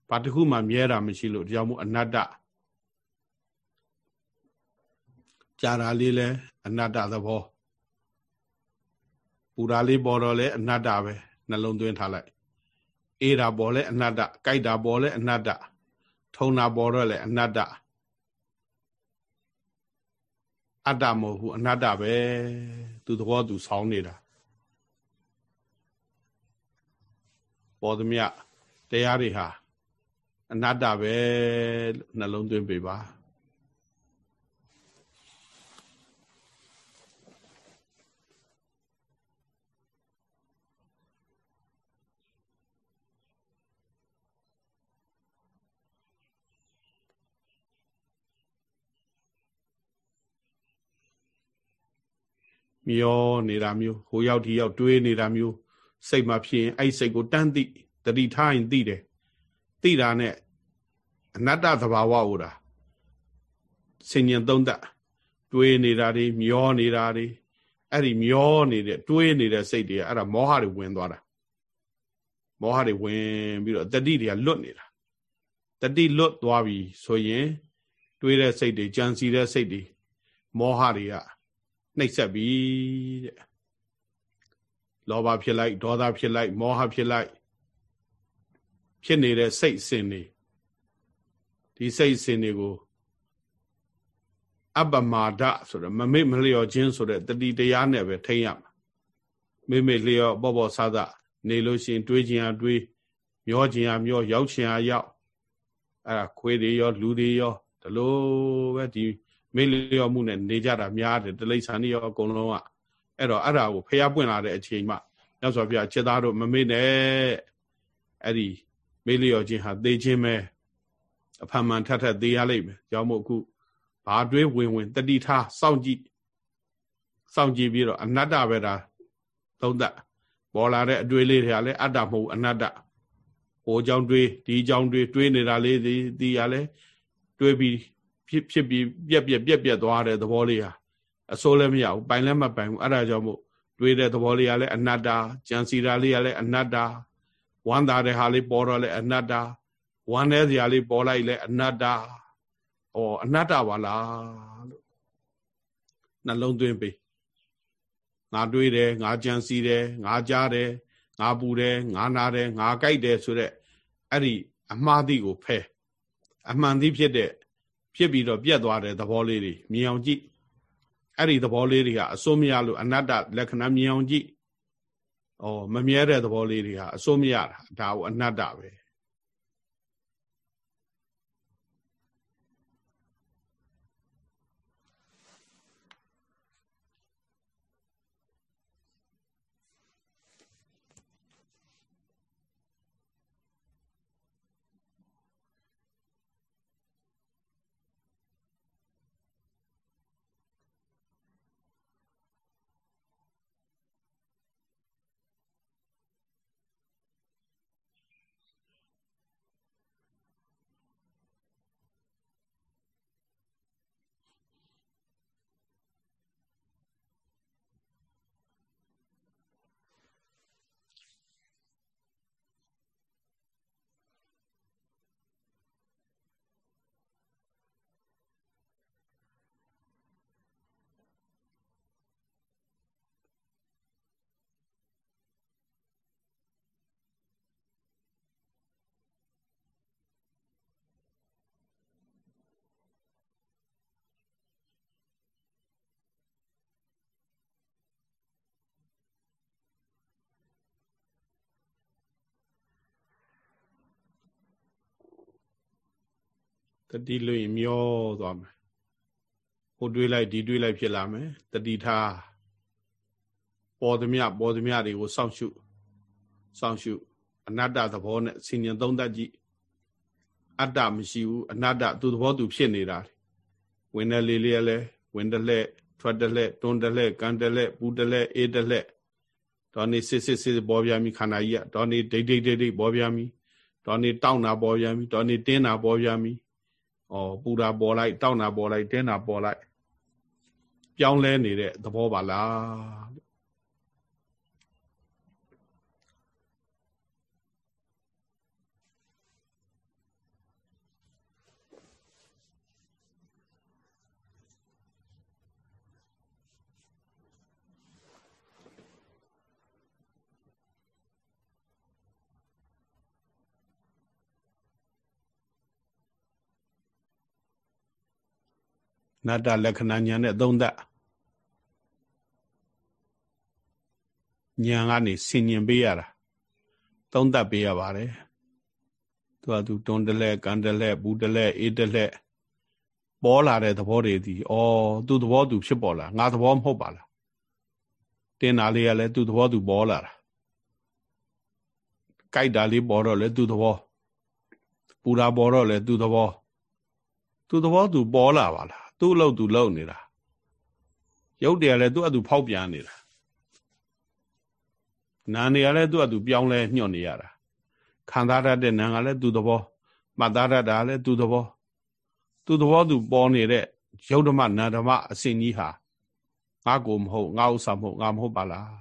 ဘာတစ်ခုမှမြဲတာမရှိလို့တရားမှုအနတ္တကြာတာလေးလည်းအနတ္တသဘောပူတာလေးပေါ်တော့လဲအနတ္တပဲနှလုံးသွင်းထားလိုက်အေးတာပေါ်လဲအနတ္တကြိုက်တာပေါ်လဲအနတ္တထုံတာပေါ်တော့လဲအနတ္တ အတ္တမဟုတ်ဘူးအနတ္တပဲသူသဘောသူဆောင်းနေတာပေါ်သမျှတရားတွေဟာအနတ္တပဲနှလုံးသွင်းပေးပါ မျောနေတာမျိုးဟိုရောက်ဒီရောက်တွေးနေတာမျိုးစိတ်မှာဖြစ်ရင်အဲ့စိတ်ကိုတန်းသိတတိထားရင်သိတယ်သိတာနဲ့အနတ္တသဘာဝဟိုတာစင်ញံသုံးသက်တွေးနေတာတွေမျောနေတာတွေအဲ့ဒီမျောနေတဲ့တွေးနေတဲ့စိတ်တွေကအဲ့ဒါမောဟတွေဝင်သွားတာမောဟတွေဝင်ပြီးတော့တတိတွေကလွတ်နေတာတတိလွတ်သွားပြီဆိုရင်တွေးတဲ့စိတ်တွေကြံစီတဲ့စိတ်တွေမောဟတွေက နှိပ်စက်ပြီတဲ့လောဘဖြစ်လိုက်ဒေါသဖြစ်လိုက်မောဟဖြစ်လိုက်ဖြစ်နေတဲ့စိတ်အစဉ်တွေဒီစိတ်အစဉ်တွေကိုအပ္ပမာဒဆိုတော့မမေ့မလျော်ခြင်းဆိုတဲ့တတိတရားနဲ့ပဲထိမ့်ရမှာမေ့မေ့လျော်ပေါ့ပေါ့ဆာသနေလို့ရှိရင်တွေးခြင်းအတွေးမျောခြင်းအမျောရောက်ခြင်းအရောက်အဲ့ဒါခွေးတွေရောလူတွေရောဒီလိုပဲဒီ မေ့လျော်မှုနဲ့နေကြတာများတယ်တိလိษံတွေရောအကုန်လုံးကအဲ့တော့အဲ့ဒါကိုဖျားပွင့်လာတဲ့အချိန်မှမြတ်စွာဘုရားချက်သားတို့မမေ့နဲ့အဲ့ဒီမေ့လျော်ခြင်းဟာသေခြင်းပဲအဖန်မှန်ထပ်ထပ်သေရလိမ့်မယ်ကြောင့်မို့အခုဘာတွေးဝင်ဝင်တတိထားစောင့်ကြည့်စောင့်ကြည့်ပြီးတော့အနတ္တပဲဒါသုံးသပ်ပေါ်လာတဲ့အတွေးလေးတွေကလည်းအတ္တမဟုတ်အနတ္တဟိုကြောင့်တွေးဒီကြောင့်တွေးတွေးနေတာလေးဒီဒီရလဲတွေးပြီး ဖြစ်ဖြစ်ပြီးပြက်ပြက်ပြက်ပြက်သွားတဲ့သဘောလေးဟာအစိုးလည်းမရဘူးပိုင်လည်းမပိုင်ဘူးအဲ့ဒါကြောင့်မို့တွေးတဲ့သဘောလေးကလည်းအနတ္တကြံစီတာလေးကလည်းအနတ္တဝမ်းသာတဲ့ဟာလေးပေါ်တော့လည်းအနတ္တဝမ်းတဲ့စရာလေးပေါ်လိုက်လည်းအနတ္တဩအနတ္တပါလားလို့နှလုံးသွင်းပေးငါတွေးတယ်ငါကြံစီတယ်ငါကြားတယ်ငါပူတယ်ငါနာတယ်ငါကြိုက်တယ်ဆိုတဲ့အဲ့ဒီအမှားသည့်ကိုဖဲအမှန်သည့်ဖြစ်တဲ့ ဖြစ်ပြီးတော့ပြတ်သွားတဲ့သဘောလေးတွေမြင်အောင်ကြည့်အဲ့ဒီသဘောလေးတွေကအစိုးမရလို့အနတ္တလက္ခဏာမြင်အောင်ကြည့်ဩမမြဲတဲ့သဘောလေးတွေဟာအစိုးမရတာဒါကိုအနတ္တပဲ တတိလွင်မျောသွားမယ်ဟိုတွေးလိုက်ဒီတွေးလိုက်ဖြစ်လာမယ်တတိထားပေါ်သမျှပေါ်သမျှတွေကိုစောင့်ရှုစောင့်ရှုအနတ္တသဘောနဲ့ဆင်ញံသုံးတတ်ကြည့်အတ္တမရှိဘူးအနတ္တသူသဘောသူဖြစ်နေတာဝင်တဲ့လေးလေးလဲဝင်တဲ့လက်ထွက်တဲ့လက်တွန်းတဲ့လက်ကန်တဲ့လက်ပူတဲ့လက်အေးတဲ့လက်ဒေါ်နေစစ်စစ်စစ်ပေါ်ပြားမိခန္ဓာကြီးကဒေါ်နေဒိတ်ဒိတ်ဒိတ်ဒိတ်ပေါ်ပြားမိဒေါ်နေတောင်းတာပေါ်ပြားမိဒေါ်နေတင်းတာပေါ်ပြားမိ ဩပူတာပေါ်လိုက်တောက်တာပေါ်လိုက်တင်းတာပေါ်လိုက်ပြောင်းလဲနေတဲ့သဘောပါလား နတ္တလက္ခဏာညာနဲ့သုံးသပ်ညာကနေဆင်ញင်ပေးရတာသုံးသပ်ပေးရပါတယ်သူကသူတွန်းတလဲကန်တလဲဘူးတလဲအေးတလဲပေါ်လာတဲ့သဘောတွေဒီဩသူ့သဘောသူဖြစ်ပေါ်လာငါသဘောမဟုတ်ပါလားတင်တာလေးကလည်းသူ့သဘောသူပေါ်လာတာကြိုက်တာလေးပေါ်တော့လေသူ့သဘောပူတာပေါ်တော့လေသူ့သဘောသူ့သဘောသူပေါ်လာပါလား သူ့အလုပ်သူလုပ်နေတာရုပ်တွေကလည်းသူ့အတူဖောက်ပြန်နေတာနာနေရလဲသူ့အတူပြောင်းလဲညှော့နေရတာခံစားရတဲ့နာကလည်းသူ့သဘောမှတ်သားရတာလည်းသူ့သဘောသူ့သဘောသူပေါ်နေတဲ့ယုတ်ဓမ္မနာဓမ္မအစဉ်ကြီးဟာငါကိုမဟုတ်ငါဥစ္စာမဟုတ်ငါမဟုတ်ပါလား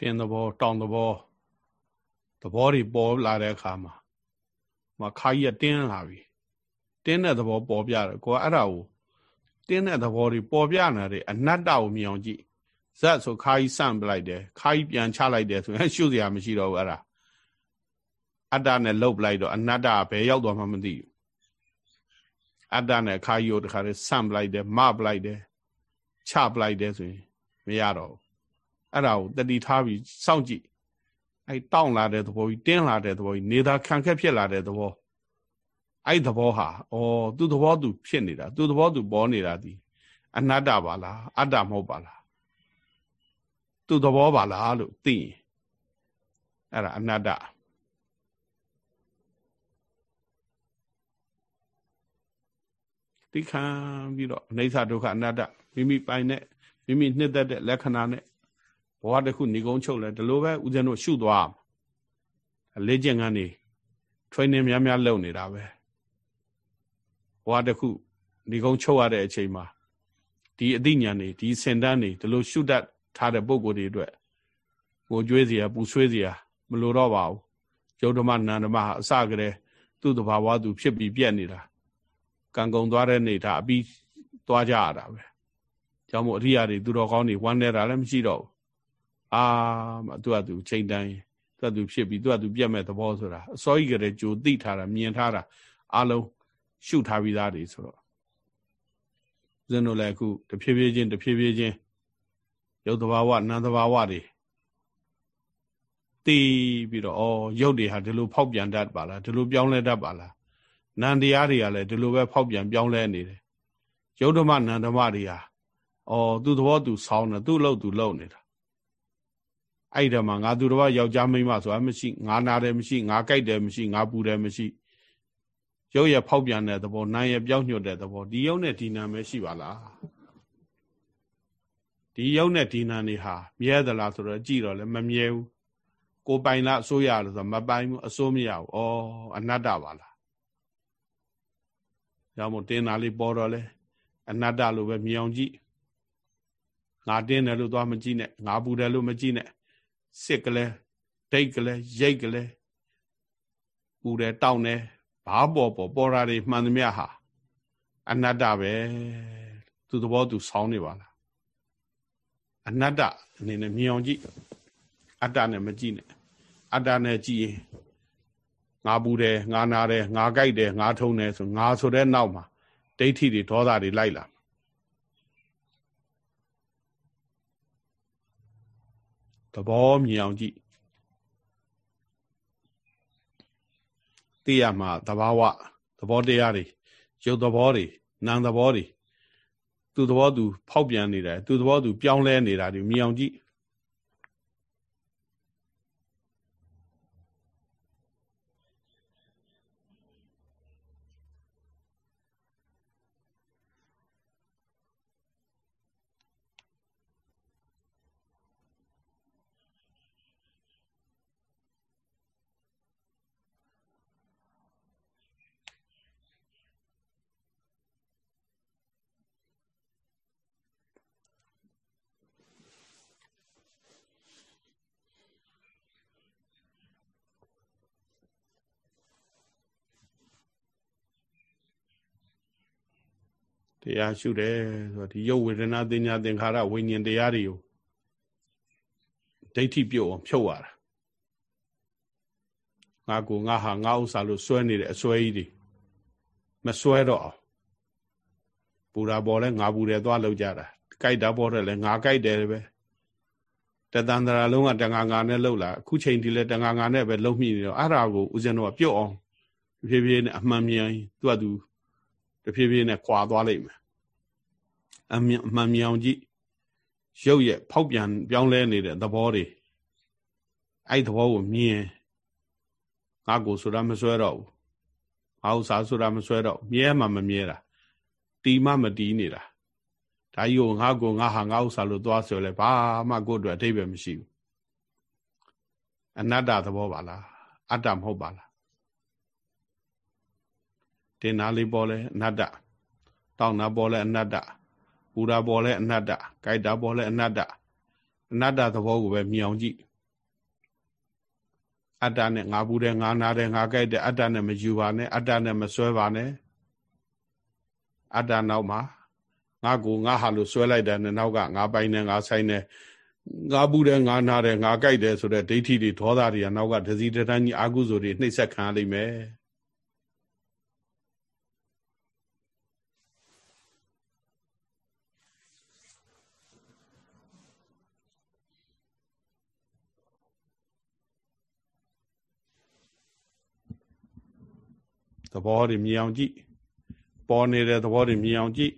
တင်းသဘောတောင်သဘောသဘောတွေပေါ်လာတဲ့အခါမှာမခါကြီးကတင်းလာပြီတင်းတဲ့သဘောပေါ်ပြတယ်ကိုကအဲ့ဒါကိုတင်းတဲ့သဘောတွေပေါ်ပြနေတယ်အနတ္တကိုမြင်အောင်ကြည့်ဇက်ဆိုခါကြီးစန့်ပလိုက်တယ်ခါကြီးပြန်ချလိုက်တယ်ဆိုရင်ရှုစရာမရှိတော့ဘူးအဲ့ဒါအတ္တနဲ့လှုပ်ပလိုက်တော့အနတ္တဘယ်ရောက်သွားမှမသိဘူးအတ္တနဲ့ခါကြီးကိုတခါတည်းစန့်ပလိုက်တယ်မပလိုက်တယ်ချပလိုက်တယ်ဆိုရင်မရတော့ဘူး အဲ့ဒါကိုတတိထားပြီးစောင့်ကြည့်အဲ့တောင့်လာတဲ့သဘောကြီးတင်းလာတဲ့သဘောကြီးနေသာခံခက်ဖြစ်လာတဲ့သဘောအဲ့သဘောဟာဩသူ့သဘောသူဖြစ်နေတာသူ့သဘောသူပေါ်နေတာဒီအနတ္တပါလားအတ္တမဟုတ်ပါလားသူ့သဘောပါလားလို့သိရင်အဲ့ဒါအနတ္တတိခံပြီးတော့အိဋ္ဌဒုက္ခအနတ္တမိမိပိုင်တဲ့မိမိနှစ်သက်တဲ့လက္ခဏာနဲ့ ဘဝတစ်ခုနေကုန်းချုပ်လဲဒီလိုပဲဦးဇင်းတို့ရှုသွားလေ့ကျင့်ခန်းနေ training များများလုပ်နေတာပဲဘဝတစ်ခုနေကုန်းချုပ်ရတဲ့အချိန်မှာဒီအသိဉာဏ်နေဒီစင်တန်းနေဒီလိုရှုတတ်ထားတဲ့ပုံကိုယ်တွေအတွက်ကိုကြွေးစရာပူဆွေးစရာမလိုတော့ပါဘူးယုတ်ဓမ္မနန္ဓမအစကတည်းသူ့တဘာဝသူဖြစ်ပြီးပြက်နေတာကံကုံသွားတဲ့နေတာအပြီးသွားကြရတာပဲကြောင့်မို့အရိယာတွေသူတော်ကောင်းတွေဝမ်းနေတာလည်းမရှိတော့ဘူး အာမသူကသူချိန်တိုင်းသူကသူဖြစ်ပြီးသူကသူပြတ်မဲ့သဘောဆိုတာအစောကြီးကလေးကြိုသိထားတာမြင်ထားတာအလုံးရှုထားပြီးသားတွေဆိုတော့ဇင်းတို့လည်းအခုတဖြည်းဖြည်းချင်းတဖြည်းဖြည်းချင်းရုပ်တဘာဝနာမ်တဘာဝတွေသိပြီးတော့ဩရုပ်တွေဟာဒီလိုဖောက်ပြန်တတ်ပါလားဒီလိုပြောင်းလဲတတ်ပါလားနန္တရားတွေကလည်းဒီလိုပဲဖောက်ပြန်ပြောင်းလဲနေတယ်ရုပ်ဓမ္မနန္ဓမတွေဟာဩသူ့သဘောသူဆောင်းတယ်သူ့လို့သူလုံနေတာ အဲ့ဒီမှာငါသူတော်ဘာယောက်ျားမိန်းမဆိုတာမရှိငါနာတယ်မရှိငါကြိုက်တယ်မရှိငါပူတယ်မရှိရုပ်ရဖောက်ပြန်တဲ့သဘောနာရပြောင်းညွတ်တဲ့သဘောဒီရုပ်နဲ့ဒီနာပဲရှိပါလားဒီရုပ်နဲ့ဒီနာနေဟာမြဲသလားဆိုတော့ကြည့်တော့လည်းမမြဲဘူးကိုပိုင်လားအစိုးရလို့ဆိုမပိုင်ဘူးအစိုးမရဘူးဩအနတ္တပါလားကြောင့်မို့တင်းနာလေးပေါ်တော့လဲအနတ္တလို့ပဲမြင်အောင်ကြည့်ငါတင်းတယ်လို့သွားမကြည့်နဲ့ငါပူတယ်လို့မကြည့်နဲ့ စစ်ကလေးဒိတ်ကလေးရိတ်ကလေးပူတယ်တောင်းတယ်ဘာပေါ်ပေါ်ပေါ်ရာတွေမှန်သမျှဟာအနတ္တပဲသူသဘောသူဆောင်းနေပါလားအနတ္တအနေနဲ့မြင်အောင်ကြည့်အတ္တနဲ့မကြည့်နဲ့အတ္တနဲ့ကြည့်ရင်ငါပူတယ်ငါနာတယ်ငါကြိုက်တယ်ငါထုံတယ်ဆိုငါဆိုတဲ့နောက်မှာဒိဋ္ဌိတွေဒေါသတွေလိုက်လာ သဘောမြင်အောင်ကြည့်သိရမှာသဘာဝသဘောတရားတွေရုပ်သဘောတွေနာမ်သဘောတွေသူသဘောသူ ဖောက်ပြန်နေတယ်သူသဘောသူ ပြောင်းလဲနေတာတွေမြင်အောင်ကြည့် တရားရှုတယ်ဆိုတော့ဒီရုပ်ဝေဒနာသင်ညာသင်္ခါရဝိညာဉ်တရားတွေကိုဒိဋ္ဌိပြုတ်အောင်ဖြုတ်ရတာငါကူငါဟာငါဥစ္စာလို့စွဲနေတဲ့အစွဲကြီးတွေမစွဲတော့အောင်ပူတာပေါ်လဲငါပူတယ်သွားလောက်ကြတာကြိုက်တာပေါ်တယ်လဲငါကြိုက်တယ်ပဲတတန်တရာလုံးကတငါငါနဲ့လှုပ်လာအခုချိန်ဒီလဲတငါငါနဲ့ပဲလှုပ်မိနေတော့အဲ့ဒါကိုဦးဇင်းတို့ကပြုတ်အောင်တဖြည်းဖြည်းနဲ့အမှန်မြန်သူကသူတဖြည်းဖြည်းနဲ့ခွာသွားလိမ့်မယ် အမှန်အမှန်မြန်ကြည့်ရုပ်ရဲ့ဖောက်ပြန်ပြောင်းလဲနေတဲ့သဘောတွေအဲ့သဘောကိုမြင်ငါကိုဆိုတာမစွဲတော့ဘူးငါဥစ္စာဆိုတာမစွဲတော့မြဲမှမမြဲတာတီမှမတီးနေတာဒါကြီးကိုငါကိုငါဟာငါဥစ္စာလို့သွားဆိုလဲဘာမှကိုယ့်အတွက်အထိပ္ပယ်မရှိဘူးအနတ္တသဘောပါလားအတ္တမဟုတ်ပါလားတင်နာလေးပေါ်လဲအနတ္တတောင်းနာပေါ်လဲအနတ္တ ပူတာပေါ်လဲအနတ္တကြိုက်တာပေါ်လဲအနတ္တအနတ္တသဘောကိုပဲမြင်အောင်ကြည့်အတ္တနဲ့ငါဘူးတယ်ငါနာတယ်ငါကြိုက်တယ်အတ္တနဲ့မယူပါနဲ့အတ္တနဲ့မစွဲပါနဲ့အတ္တနောက်မှာငါကိုငါဟာလို့ဆွဲလိုက်တယ်နဲ့နောက်ကငါပိုင်တယ်ငါဆိုင်တယ်ငါဘူးတယ်ငါနာတယ်ငါကြိုက်တယ်ဆိုတဲ့ဒိဋ္ဌိတွေဒေါသတွေကနောက်ကဒစီတတန်းကြီးအာကုသိုလ်တွေနှိမ့်ဆက်ခံရလိမ့်မယ် သဘောတွေမြင်အောင်ကြည့်ပေါ်နေတဲ့သဘောတွေမြင်အောင်ကြည့်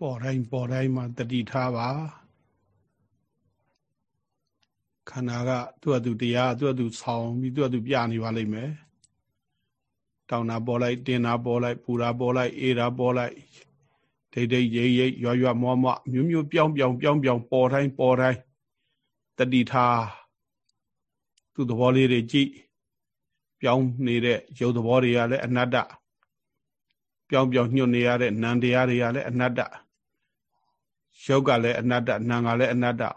ပေါ်တိုင်းပေါ်တိုင်းမှာတတိထားပါခန္ဓာကသူ့အတူတရားသူ့အတူဆောင်းပြီးသူ့အတူပြနေပါလိမ့်မယ်တောင်းတာပေါ်လိုက်တင်တာပေါ်လိုက်ပူတာပေါ်လိုက်အေးတာပေါ်လိုက်ဒိတ်ဒိတ်ရိပ်ရိပ်ရွရွမောမောမျိုးမျိုးပြောင်းပြောင်းပြောင်းပြောင်းပေါ်တိုင်းပေါ်တိုင်းတတိထားသူ့သဘောလေးတွေကြည့်ပြောင်းနေတဲ့ရုပ်သဘောတွေကလည်းအနတ္တပြောင်းပြောင်းညှို့နေရတဲ့နံတရားတွေကလည်းအနတ္တ ရုပ်ကလည်းအနတ္တနာမ်ကလည်းအနတ္တဩ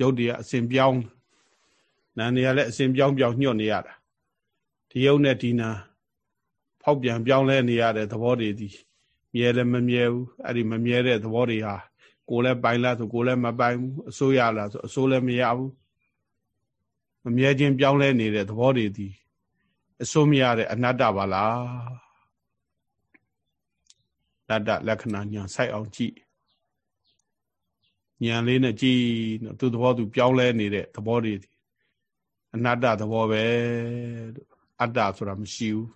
ရုပ်တွေကအစဉ်ပြောင်းနာမ်တွေကလည်းအစဉ်ပြောင်းပြောင်းညှို့နေရတာဒီရုပ်နဲ့ဒီနာဖောက်ပြန်ပြောင်းလဲနေရတဲ့သဘောတွေဒီမြဲလည်းမမြဲဘူးအဲ့ဒီမမြဲတဲ့သဘောတွေဟာကိုယ်လည်းပိုင်လားဆိုကိုယ်လည်းမပိုင်ဘူးအစိုးရလားဆိုအစိုးလည်းမရဘူးမမြဲခြင်းပြောင်းလဲနေတဲ့သဘောတွေဒီအစိုးမရတဲ့အနတ္တပါလားတတ္တလက္ခဏာညာစိုက်အောင်ကြည့် ညာလေးနဲ့ကြည့်နော်သူသဘောသူပြောင်းလဲနေတဲ့သဘောတွေအနတ္တသဘောပဲအတ္တဆိုတာမရှိဘူး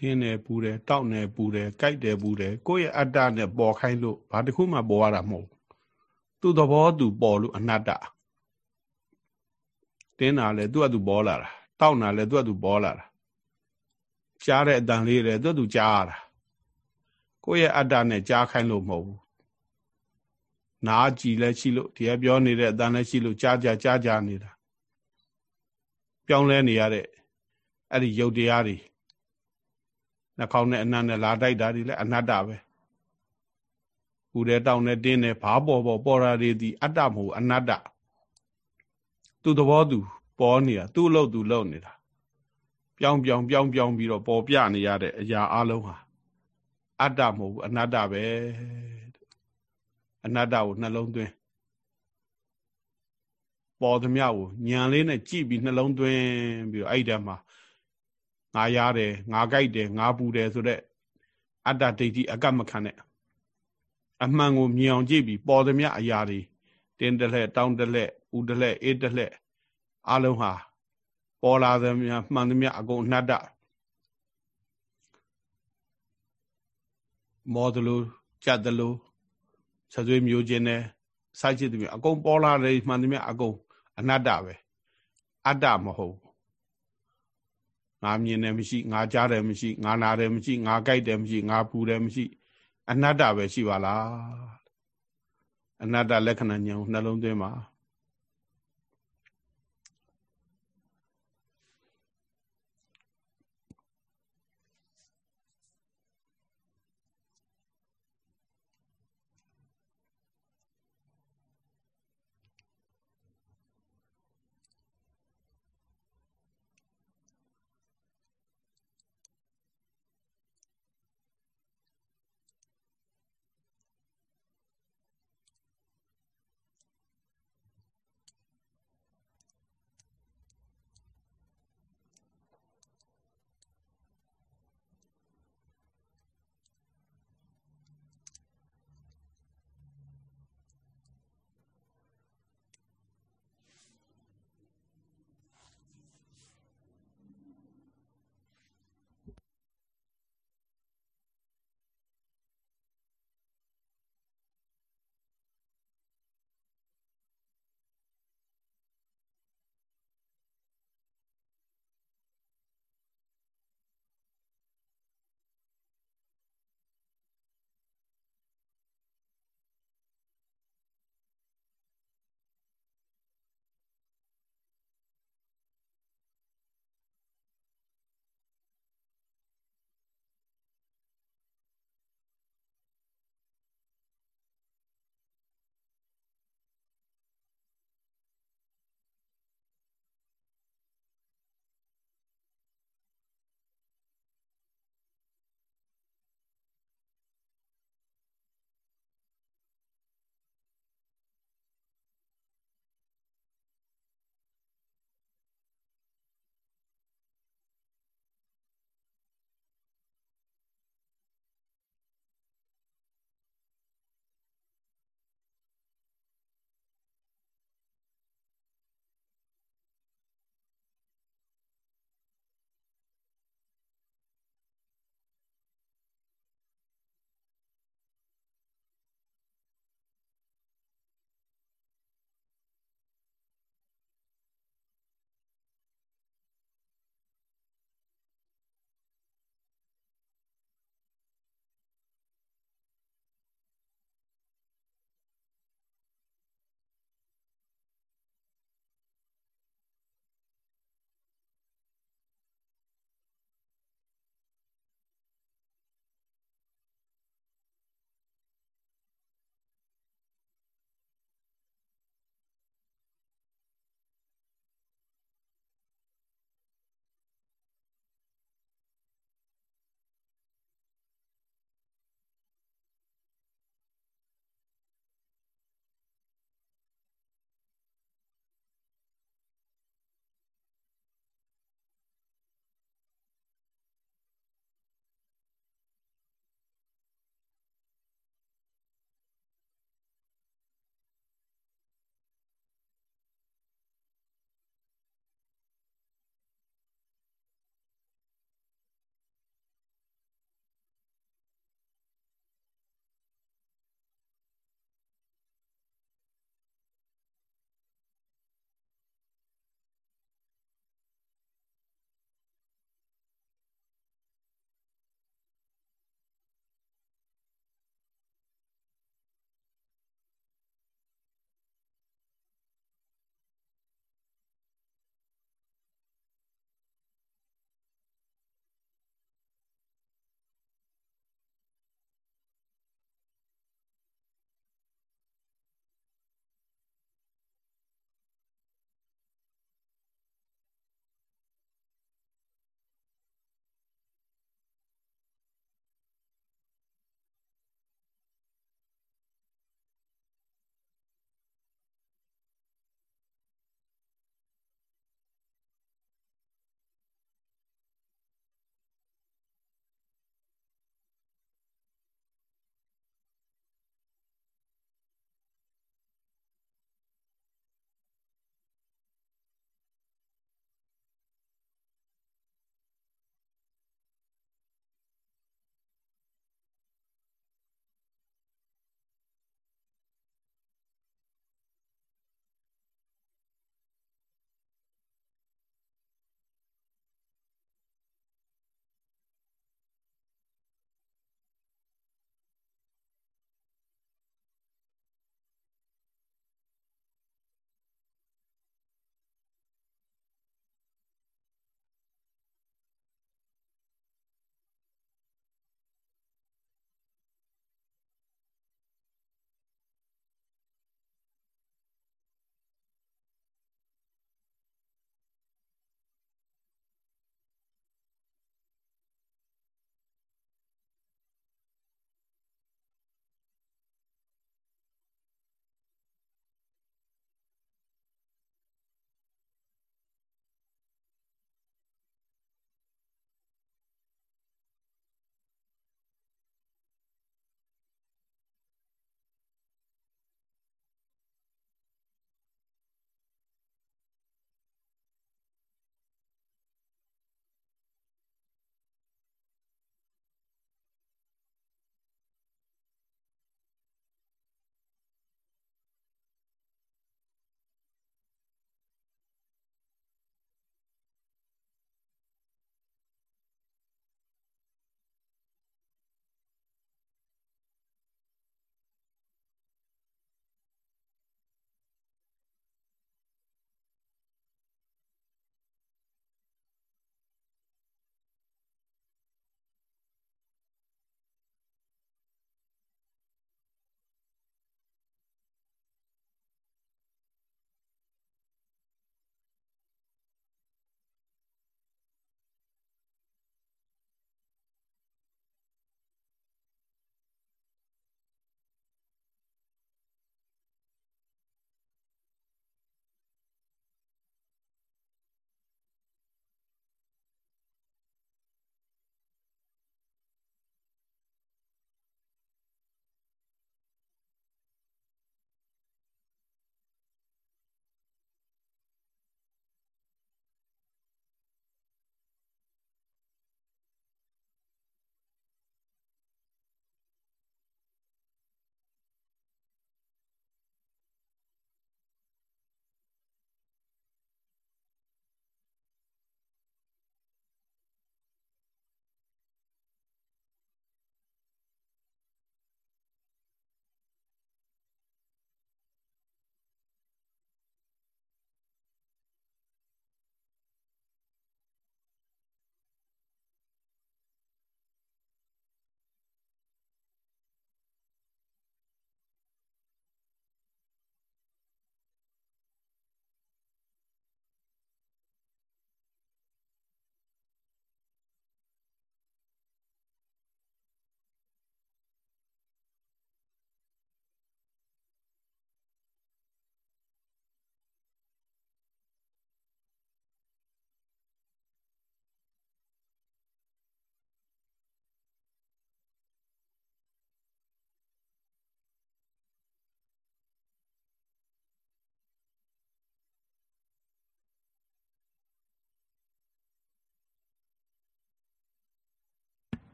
တင်းတယ်ပူတယ်တောက်တယ်ပူတယ်ကြိုက်တယ်ပူတယ်ကိုယ့်ရဲ့အတ္တနဲ့ပေါ်ခိုင်းလို့ဘာတစ်ခုမှပေါ်ရတာမဟုတ်သူ့သဘောသူပေါ်လို့အနတ္တတင်းတာလဲသူ့အတူပေါ်လာတာတောက်တာလဲသူ့အတူပေါ်လာတာကြားတဲ့အတန်လေးတွေသူ့အတူကြားရတာကိုယ့်ရဲ့အတ္တနဲ့ကြားခိုင်းလို့မဟုတ်ဘူးနားကြည်လဲရှိလို့ဒီကပြောနေတဲ့အတန်လဲရှိလို့ကြားကြားကြားကြားနေတာပြောင်းလဲနေရတဲ့အဲ့ဒီယုတ်တရားတွေ နှာခေါင်းနဲ့အနံ့နဲ့လာတိုက်တာတွေလည်းအနတ္တပဲပူတဲ့တောင်းနဲ့တင်းနဲ့ဘာပေါ်ပေါ်ပေါ်တာတွေဒီအတ္တမဟုတ်အနတ္တသူ့သဘောသူပေါ်နေတာသူ့အလုပ်သူလုပ်နေတာပြောင်းပြောင်းပြောင်းပြောင်းပြီးတော့ပေါ်ပြနေရတဲ့အရာအလုံးဟာအတ္တမဟုတ်ဘူးအနတ္တပဲအနတ္တကိုနှလုံးသွင်းပေါ်သမျှကိုညံလေးနဲ့ကြည့်ပြီးနှလုံးသွင်းပြီးတော့အဲ့ဒီတည်းမှာ ငါရတယ်ငါကြိုက်တယ်ငါပူတယ်ဆိုတဲ့အတ္တဒိဋ္ဌိအကမခံနဲ့အမှန်ကိုမြင်အောင်ကြည့်ပြီးပေါ်သမျှအရာတွေတင်းတလှဲ့တောင်းတလှဲ့ဦးတလှဲ့အေးတလှဲ့အလုံးဟာပေါ်လာသမျှမှန်သမျှအကုန်အနတ္တမောသလိုကြက်သလိုဆက်သွေးမျိုးချင်းနဲ့စိုက်ချစ်သမျှအကုန်ပေါ်လာတယ်မှန်သမျှအကုန်အနတ္တပဲအတ္တမဟုတ် ငါမြင်တယ်မရှိငါကြားတယ်မရှိငါနာတယ်မရှိငါကြိုက်တယ်မရှိငါပူတယ်မရှိ အနတ္တပဲရှိပါလားအနတ္တလက္ခဏာဉာဏ်နှလုံးသွင်းပါ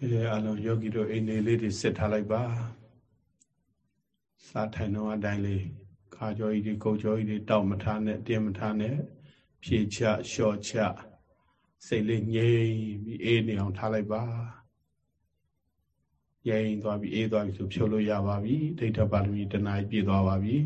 ကဲအလုံးယောဂီတို့အိမ်လေးလေးတွေစစ်ထားလိုက်ပါစားထိုင်တော့အတိုင်းလေးခါကြောကြီးတွေကုတ်ကြောကြီးတွေတောက်မထားနဲ့တင်းမထားနဲ့ဖြေချလျှော့ချစိတ်လေးငြိမ်ပြီးအေးနေအောင်ထားလိုက်ပါငြိမ်သွားပြီအေးသွားပြီဆိုဖြုတ်လို့ရပါပြီဒိဋ္ဌပါရမီတဏှာပြည့်သွားပါပြီ